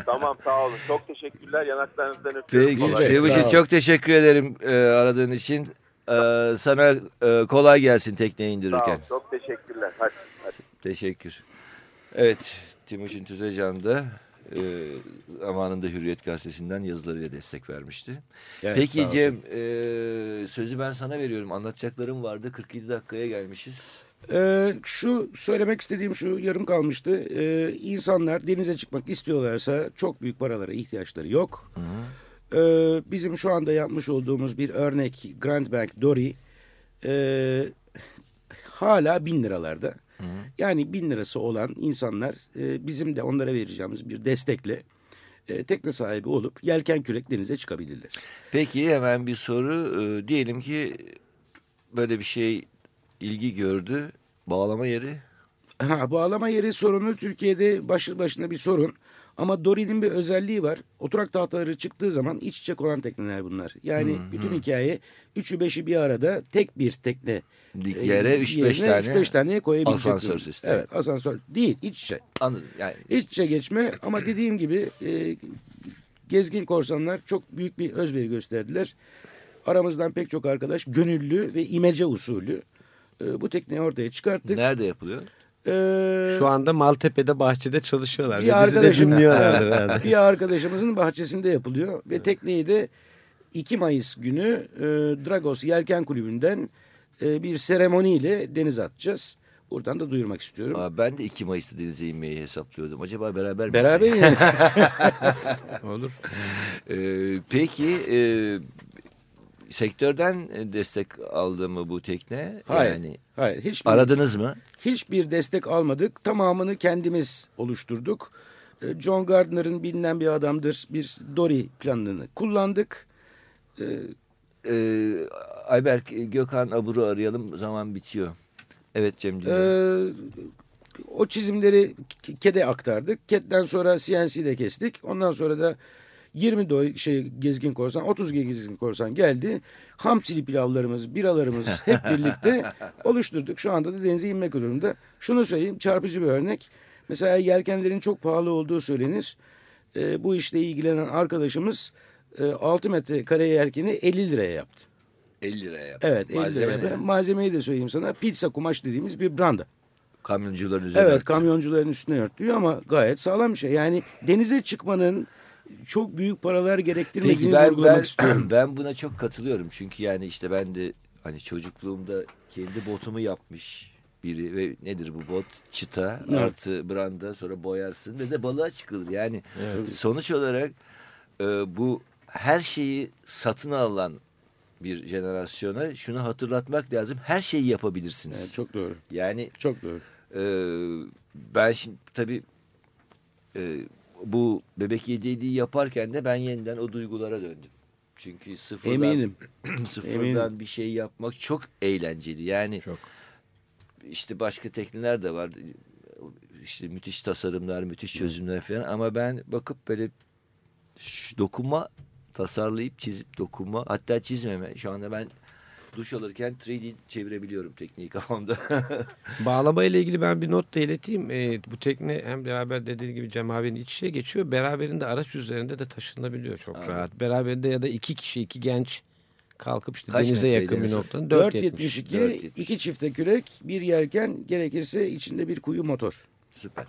Tamam sağ olun. Çok teşekkürler. Yanaklarınızdan öpüyorum. Peki, Sağ ol. çok teşekkür ederim e, aradığın için. E, sana e, kolay gelsin tekne Sağ indirirken. ol. Çok teşekkürler. Hadi. hadi. Teşekkür. Evet, Timuçin Tüzecan da e, zamanında Hürriyet Gazetesi'nden yazılarıyla destek vermişti. Evet, Peki. Cem, e, sözü ben sana veriyorum. Anlatacaklarım vardı. 47 dakikaya gelmişiz. Ee, şu söylemek istediğim şu yarım kalmıştı. Ee, insanlar denize çıkmak istiyorlarsa çok büyük paralara ihtiyaçları yok. Ee, bizim şu anda yapmış olduğumuz bir örnek Grand Bank Dory ee, hala bin liralarda. Yani bin lirası olan insanlar e, bizim de onlara vereceğimiz bir destekle e, tekne sahibi olup yelken kürek denize çıkabilirler. Peki hemen bir soru. E, diyelim ki böyle bir şey ilgi gördü. Bağlama yeri. Ha, bağlama yeri sorunu Türkiye'de başlı başına bir sorun. Ama Dory'nin bir özelliği var. Oturak tahtaları çıktığı zaman iç içe konan tekneler bunlar. Yani bütün hikaye üçü beşi bir arada tek bir tekne. e, Yere 3-5 yerine tane 3-5 taneye koyabilecek. asansör sistemi. Evet asansör değil iç içe. Anladım. Yani İç içe geçme ama dediğim gibi e, gezgin korsanlar çok büyük bir özveri gösterdiler. Aramızdan pek çok arkadaş gönüllü ve imece usulü e, bu tekneyi ortaya çıkarttık. nerede yapılıyor? E, Şu anda Maltepe'de bahçede çalışıyorlar. bir arkadaşım- dinliyorlardır herhalde. bir arkadaşımızın bahçesinde yapılıyor ve tekneyi de 2 Mayıs günü e, Dragos Yelken Kulübü'nden e, bir seremoniyle denize atacağız. Buradan da duyurmak istiyorum. Aa, ben de 2 Mayıs'ta denize inmeyi hesaplıyordum. Acaba beraber mi? Beraber yani. Olur. Ee, peki e, sektörden destek aldı mı bu tekne? Hayır. Yani Hayır. Hiçbir, aradınız mı? hiçbir destek almadık. Tamamını kendimiz oluşturduk. E, John Gardner'ın bilinen bir adamdır. Bir Dory planını kullandık. E, Ee, Ayberk Gökhan Abur'u arayalım. Zaman bitiyor. Evet Cemciğim. Ee, o çizimleri KED'e aktardık. KED'den sonra CNC'de kestik. Ondan sonra da 20 doy şey gezgin korsan, 30 gezgin korsan geldi. Hamsili pilavlarımız, biralarımız hep birlikte oluşturduk. Şu anda da denize inmek durumunda. Şunu söyleyeyim çarpıcı bir örnek. Mesela yelkenlerin çok pahalı olduğu söylenir. Ee, bu işle ilgilenen arkadaşımız e, 6 metre kare yelkeni 50 liraya yaptı. 50 liraya yaptı. Evet 50 Malzeme liraya. ne? Malzemeyi de söyleyeyim sana. Pizza kumaş dediğimiz bir branda. Kamyoncuların üzerine. Evet örtü. kamyoncuların üstüne örtüyor ama gayet sağlam bir şey. Yani denize çıkmanın çok büyük paralar gerektirmediğini Peki ben, vurgulamak ben, istiyorum. ben buna çok katılıyorum. Çünkü yani işte ben de hani çocukluğumda kendi botumu yapmış biri ve nedir bu bot? Çıta Evet. artı branda sonra boyarsın ve de balığa çıkılır. Yani sonuç olarak e, bu her şeyi satın alan bir jenerasyona şunu hatırlatmak lazım. Her şeyi yapabilirsiniz. Evet, çok doğru. Yani Çok doğru. ee, ben şimdi tabii e, bu bebek yediyeliği yaparken de ben yeniden o duygulara döndüm. Çünkü sıfırdan, Eminim. sıfırdan eminim. bir şey yapmak çok eğlenceli. Yani Çok. işte başka tekneler de var. İşte müthiş tasarımlar, müthiş çözümler falan ama ben bakıp böyle şu dokunma tasarlayıp çizip dokunma hatta çizmeme. Şu anda ben duş alırken 3D çevirebiliyorum tekniği kafamda. Bağlama ile ilgili ben bir not da ileteyim. Ee, bu tekne hem beraber dediği gibi Cem abinin iç içe geçiyor. Beraberinde araç üzerinde de taşınabiliyor çok Abi. rahat. Beraberinde ya da iki kişi, iki genç kalkıp işte Kaç denize yakın bir noktanın 4.70. 4.72, 4.70. iki çifte kürek, bir yelken, gerekirse içinde bir kuyu motor. Süper.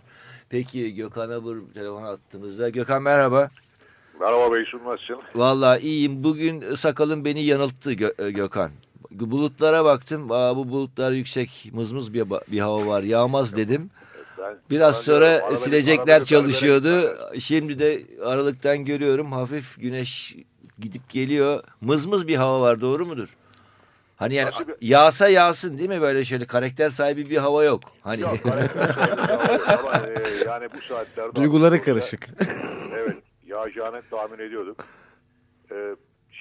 Peki Gökhan Abur telefon attığımızda. Gökhan merhaba. Merhaba Beysun nasılsın? Vallahi iyiyim. Bugün sakalım beni yanılttı Gö- e, Gökhan. Bulutlara baktım. Aa, bu bulutlar yüksek. Mızmız bir, bir hava var. Yağmaz dedim. Biraz sonra silecekler çalışıyordu. Şimdi de aralıktan görüyorum. Hafif güneş gidip geliyor. Mızmız bir hava var. Doğru mudur? Hani yani yağsa yağsın değil mi? Böyle şöyle karakter sahibi bir hava yok. Hani Yok, ama e, yani bu saatlerde... Duyguları karışık. evet, yağacağını tahmin ediyorduk. E,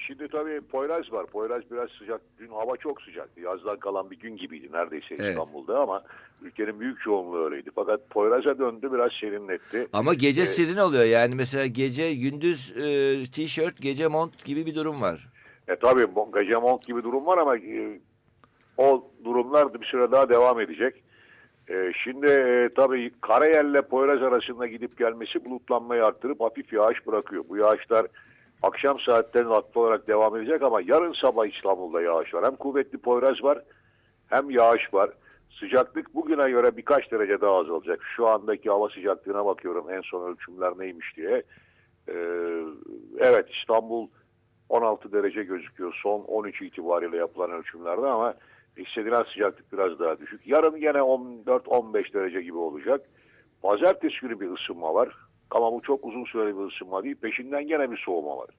şimdi tabii Poyraz var. Poyraz biraz sıcak. Dün hava çok sıcaktı. Yazdan kalan bir gün gibiydi neredeyse Evet. İstanbul'da ama ülkenin büyük çoğunluğu öyleydi. Fakat Poyraz'a döndü biraz serinletti. Ama gece Ee, serin oluyor. Yani mesela gece gündüz e, tişört, gece mont gibi bir durum var. E tabii gece mont gibi durum var ama e, o durumlar bir süre daha devam edecek. E, şimdi e, tabii Karayel'le Poyraz arasında gidip gelmesi bulutlanmayı arttırıp hafif yağış bırakıyor. Bu yağışlar akşam saatlerinde haklı olarak devam edecek ama yarın sabah İstanbul'da yağış var. Hem kuvvetli Poyraz var hem yağış var. Sıcaklık bugüne göre birkaç derece daha azalacak. Şu andaki hava sıcaklığına bakıyorum en son ölçümler neymiş diye. E, evet İstanbul 16 derece gözüküyor son 13 itibariyle yapılan ölçümlerde ama hissedilen sıcaklık biraz daha düşük. Yarın yine 14-15 derece gibi olacak. Pazartesi günü bir ısınma var. Ama bu çok uzun süreli bir ısınma değil. Peşinden gene bir soğuma var.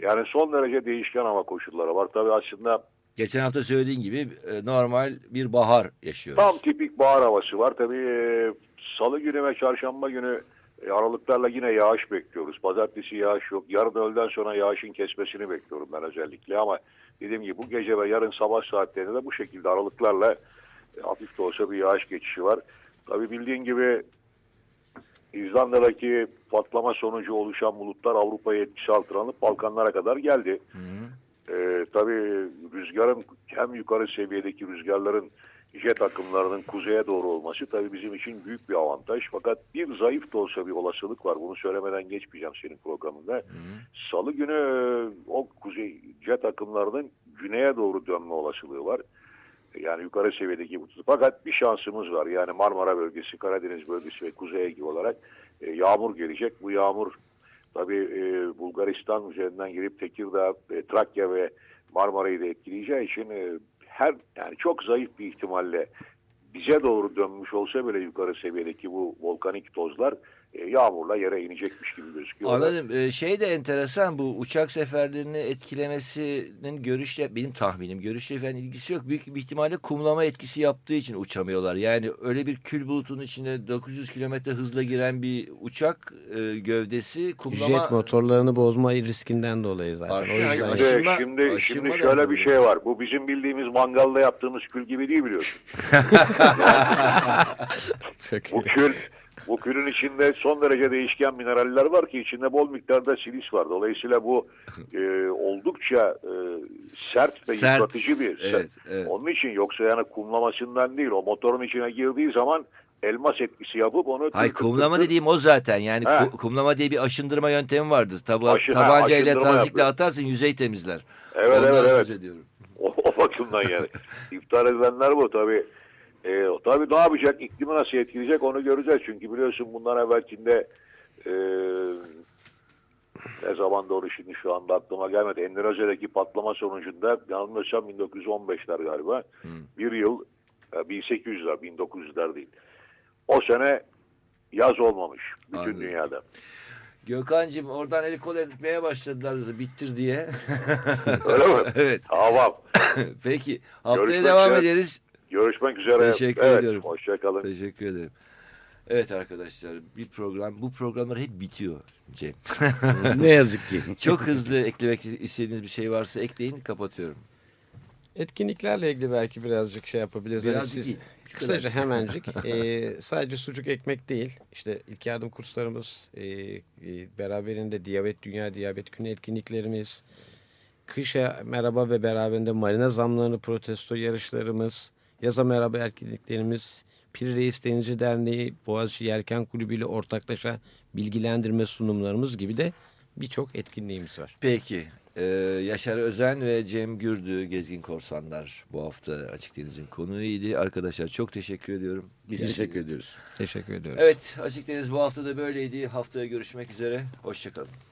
Yani son derece değişken hava koşulları var. Tabii aslında Geçen hafta söylediğin gibi e, normal bir bahar yaşıyoruz. tam tipik bahar havası var. Tabii e, salı günü ve çarşamba günü e, aralıklarla yine yağış bekliyoruz. Pazartesi yağış yok. Yarın öğleden sonra yağışın kesmesini bekliyorum ben özellikle ama dediğim gibi bu gece ve yarın sabah saatlerinde de bu şekilde aralıklarla hafif de olsa bir yağış geçişi var. Tabii bildiğin gibi İzlanda'daki patlama sonucu oluşan bulutlar Avrupa'ya etkisi altına alınıp Balkanlara kadar geldi. Ee, tabii rüzgarın hem yukarı seviyedeki rüzgarların jet akımlarının kuzeye doğru olması tabii bizim için büyük bir avantaj. Fakat bir zayıf da olsa bir olasılık var. Bunu söylemeden geçmeyeceğim senin programında. Salı günü e, o kuzey jet akımlarının güneye doğru dönme olasılığı var. Yani yukarı seviyedeki bu. Fakat bir şansımız var. Yani Marmara bölgesi, Karadeniz bölgesi ve Kuzey Ege olarak e, yağmur gelecek. Bu yağmur tabii e, Bulgaristan üzerinden girip Tekirdağ, e, Trakya ve Marmara'yı da etkileyeceği için e, her yani çok zayıf bir ihtimalle bize doğru dönmüş olsa bile yukarı seviyedeki bu volkanik tozlar yağmurla yere inecekmiş gibi gözüküyor. Anladım. Ee, şey de enteresan bu uçak seferlerini etkilemesinin görüşle benim tahminim görüşle falan ilgisi yok. Büyük bir ihtimalle kumlama etkisi yaptığı için uçamıyorlar. Yani öyle bir kül bulutunun içine 900 kilometre hızla giren bir uçak e, gövdesi kumlama... Jet motorlarını bozma riskinden dolayı zaten. Artık o yüzden yani Şimdi, Aşınma- şimdi, aşınma şimdi şöyle bir şey var. Bu bizim bildiğimiz mangalda yaptığımız kül gibi değil biliyorsun. Çok Bu kül, bu külün içinde son derece değişken mineraller var ki içinde bol miktarda silis var. Dolayısıyla bu e, oldukça e, sert ve Sert, yıpratıcı bir. evet, evet. Onun için yoksa yani kumlamasından değil. O motorun içine girdiği zaman elmas etkisi yapıp onu... Hayır kumlama dediğim o zaten. Yani He. ku- kumlama diye bir aşındırma yöntemi vardır. Tabu Aşı- tabanca ile tazikle atarsın yüzey temizler. Evet Ondan evet evet. O, o bakımdan yani. İptal edilenler bu tabii. E, tabii ne yapacak, iklimi nasıl etkileyecek onu göreceğiz. Çünkü biliyorsun bundan evvelkinde e, ne zaman doğru şimdi şu anda aklıma gelmedi. Endonezya'daki patlama sonucunda yanılmıyorsam 1915'ler galiba. Bir yıl e, 1800'ler, 1900'ler değil. O sene yaz olmamış bütün Anladım. dünyada. Gökhan'cığım oradan el kol etmeye başladılar bittir diye. Öyle mi? evet. Tamam. Peki haftaya Görüşmek devam üzere. ederiz. Görüşmek üzere. Teşekkür evet, ediyorum. Hoşçakalın. Teşekkür ederim. Evet arkadaşlar bir program bu programlar hep bitiyor Cem. ne yazık ki. Çok hızlı eklemek istediğiniz bir şey varsa ekleyin kapatıyorum. Etkinliklerle ilgili belki birazcık şey yapabiliriz. Hani Birazcık siz- değil, şu kısaca kadar. hemencik. e, sadece sucuk ekmek değil. İşte ilk yardım kurslarımız, e, e, beraberinde diyabet dünya diyabet günü etkinliklerimiz, kışa merhaba ve beraberinde marina zamlarını protesto yarışlarımız, yaza merhaba etkinliklerimiz, Pir Reis Denizci Derneği, Boğaziçi Yelken Kulübü ile ortaklaşa bilgilendirme sunumlarımız gibi de birçok etkinliğimiz var. Peki e, Yaşar Özen ve Cem Gürdü Gezgin Korsanlar bu hafta Açık Deniz'in konuğuydu. Arkadaşlar çok teşekkür ediyorum. Biz teşekkür ediyoruz. Teşekkür ediyoruz. Evet Açık Deniz bu hafta da böyleydi. Haftaya görüşmek üzere. Hoşçakalın.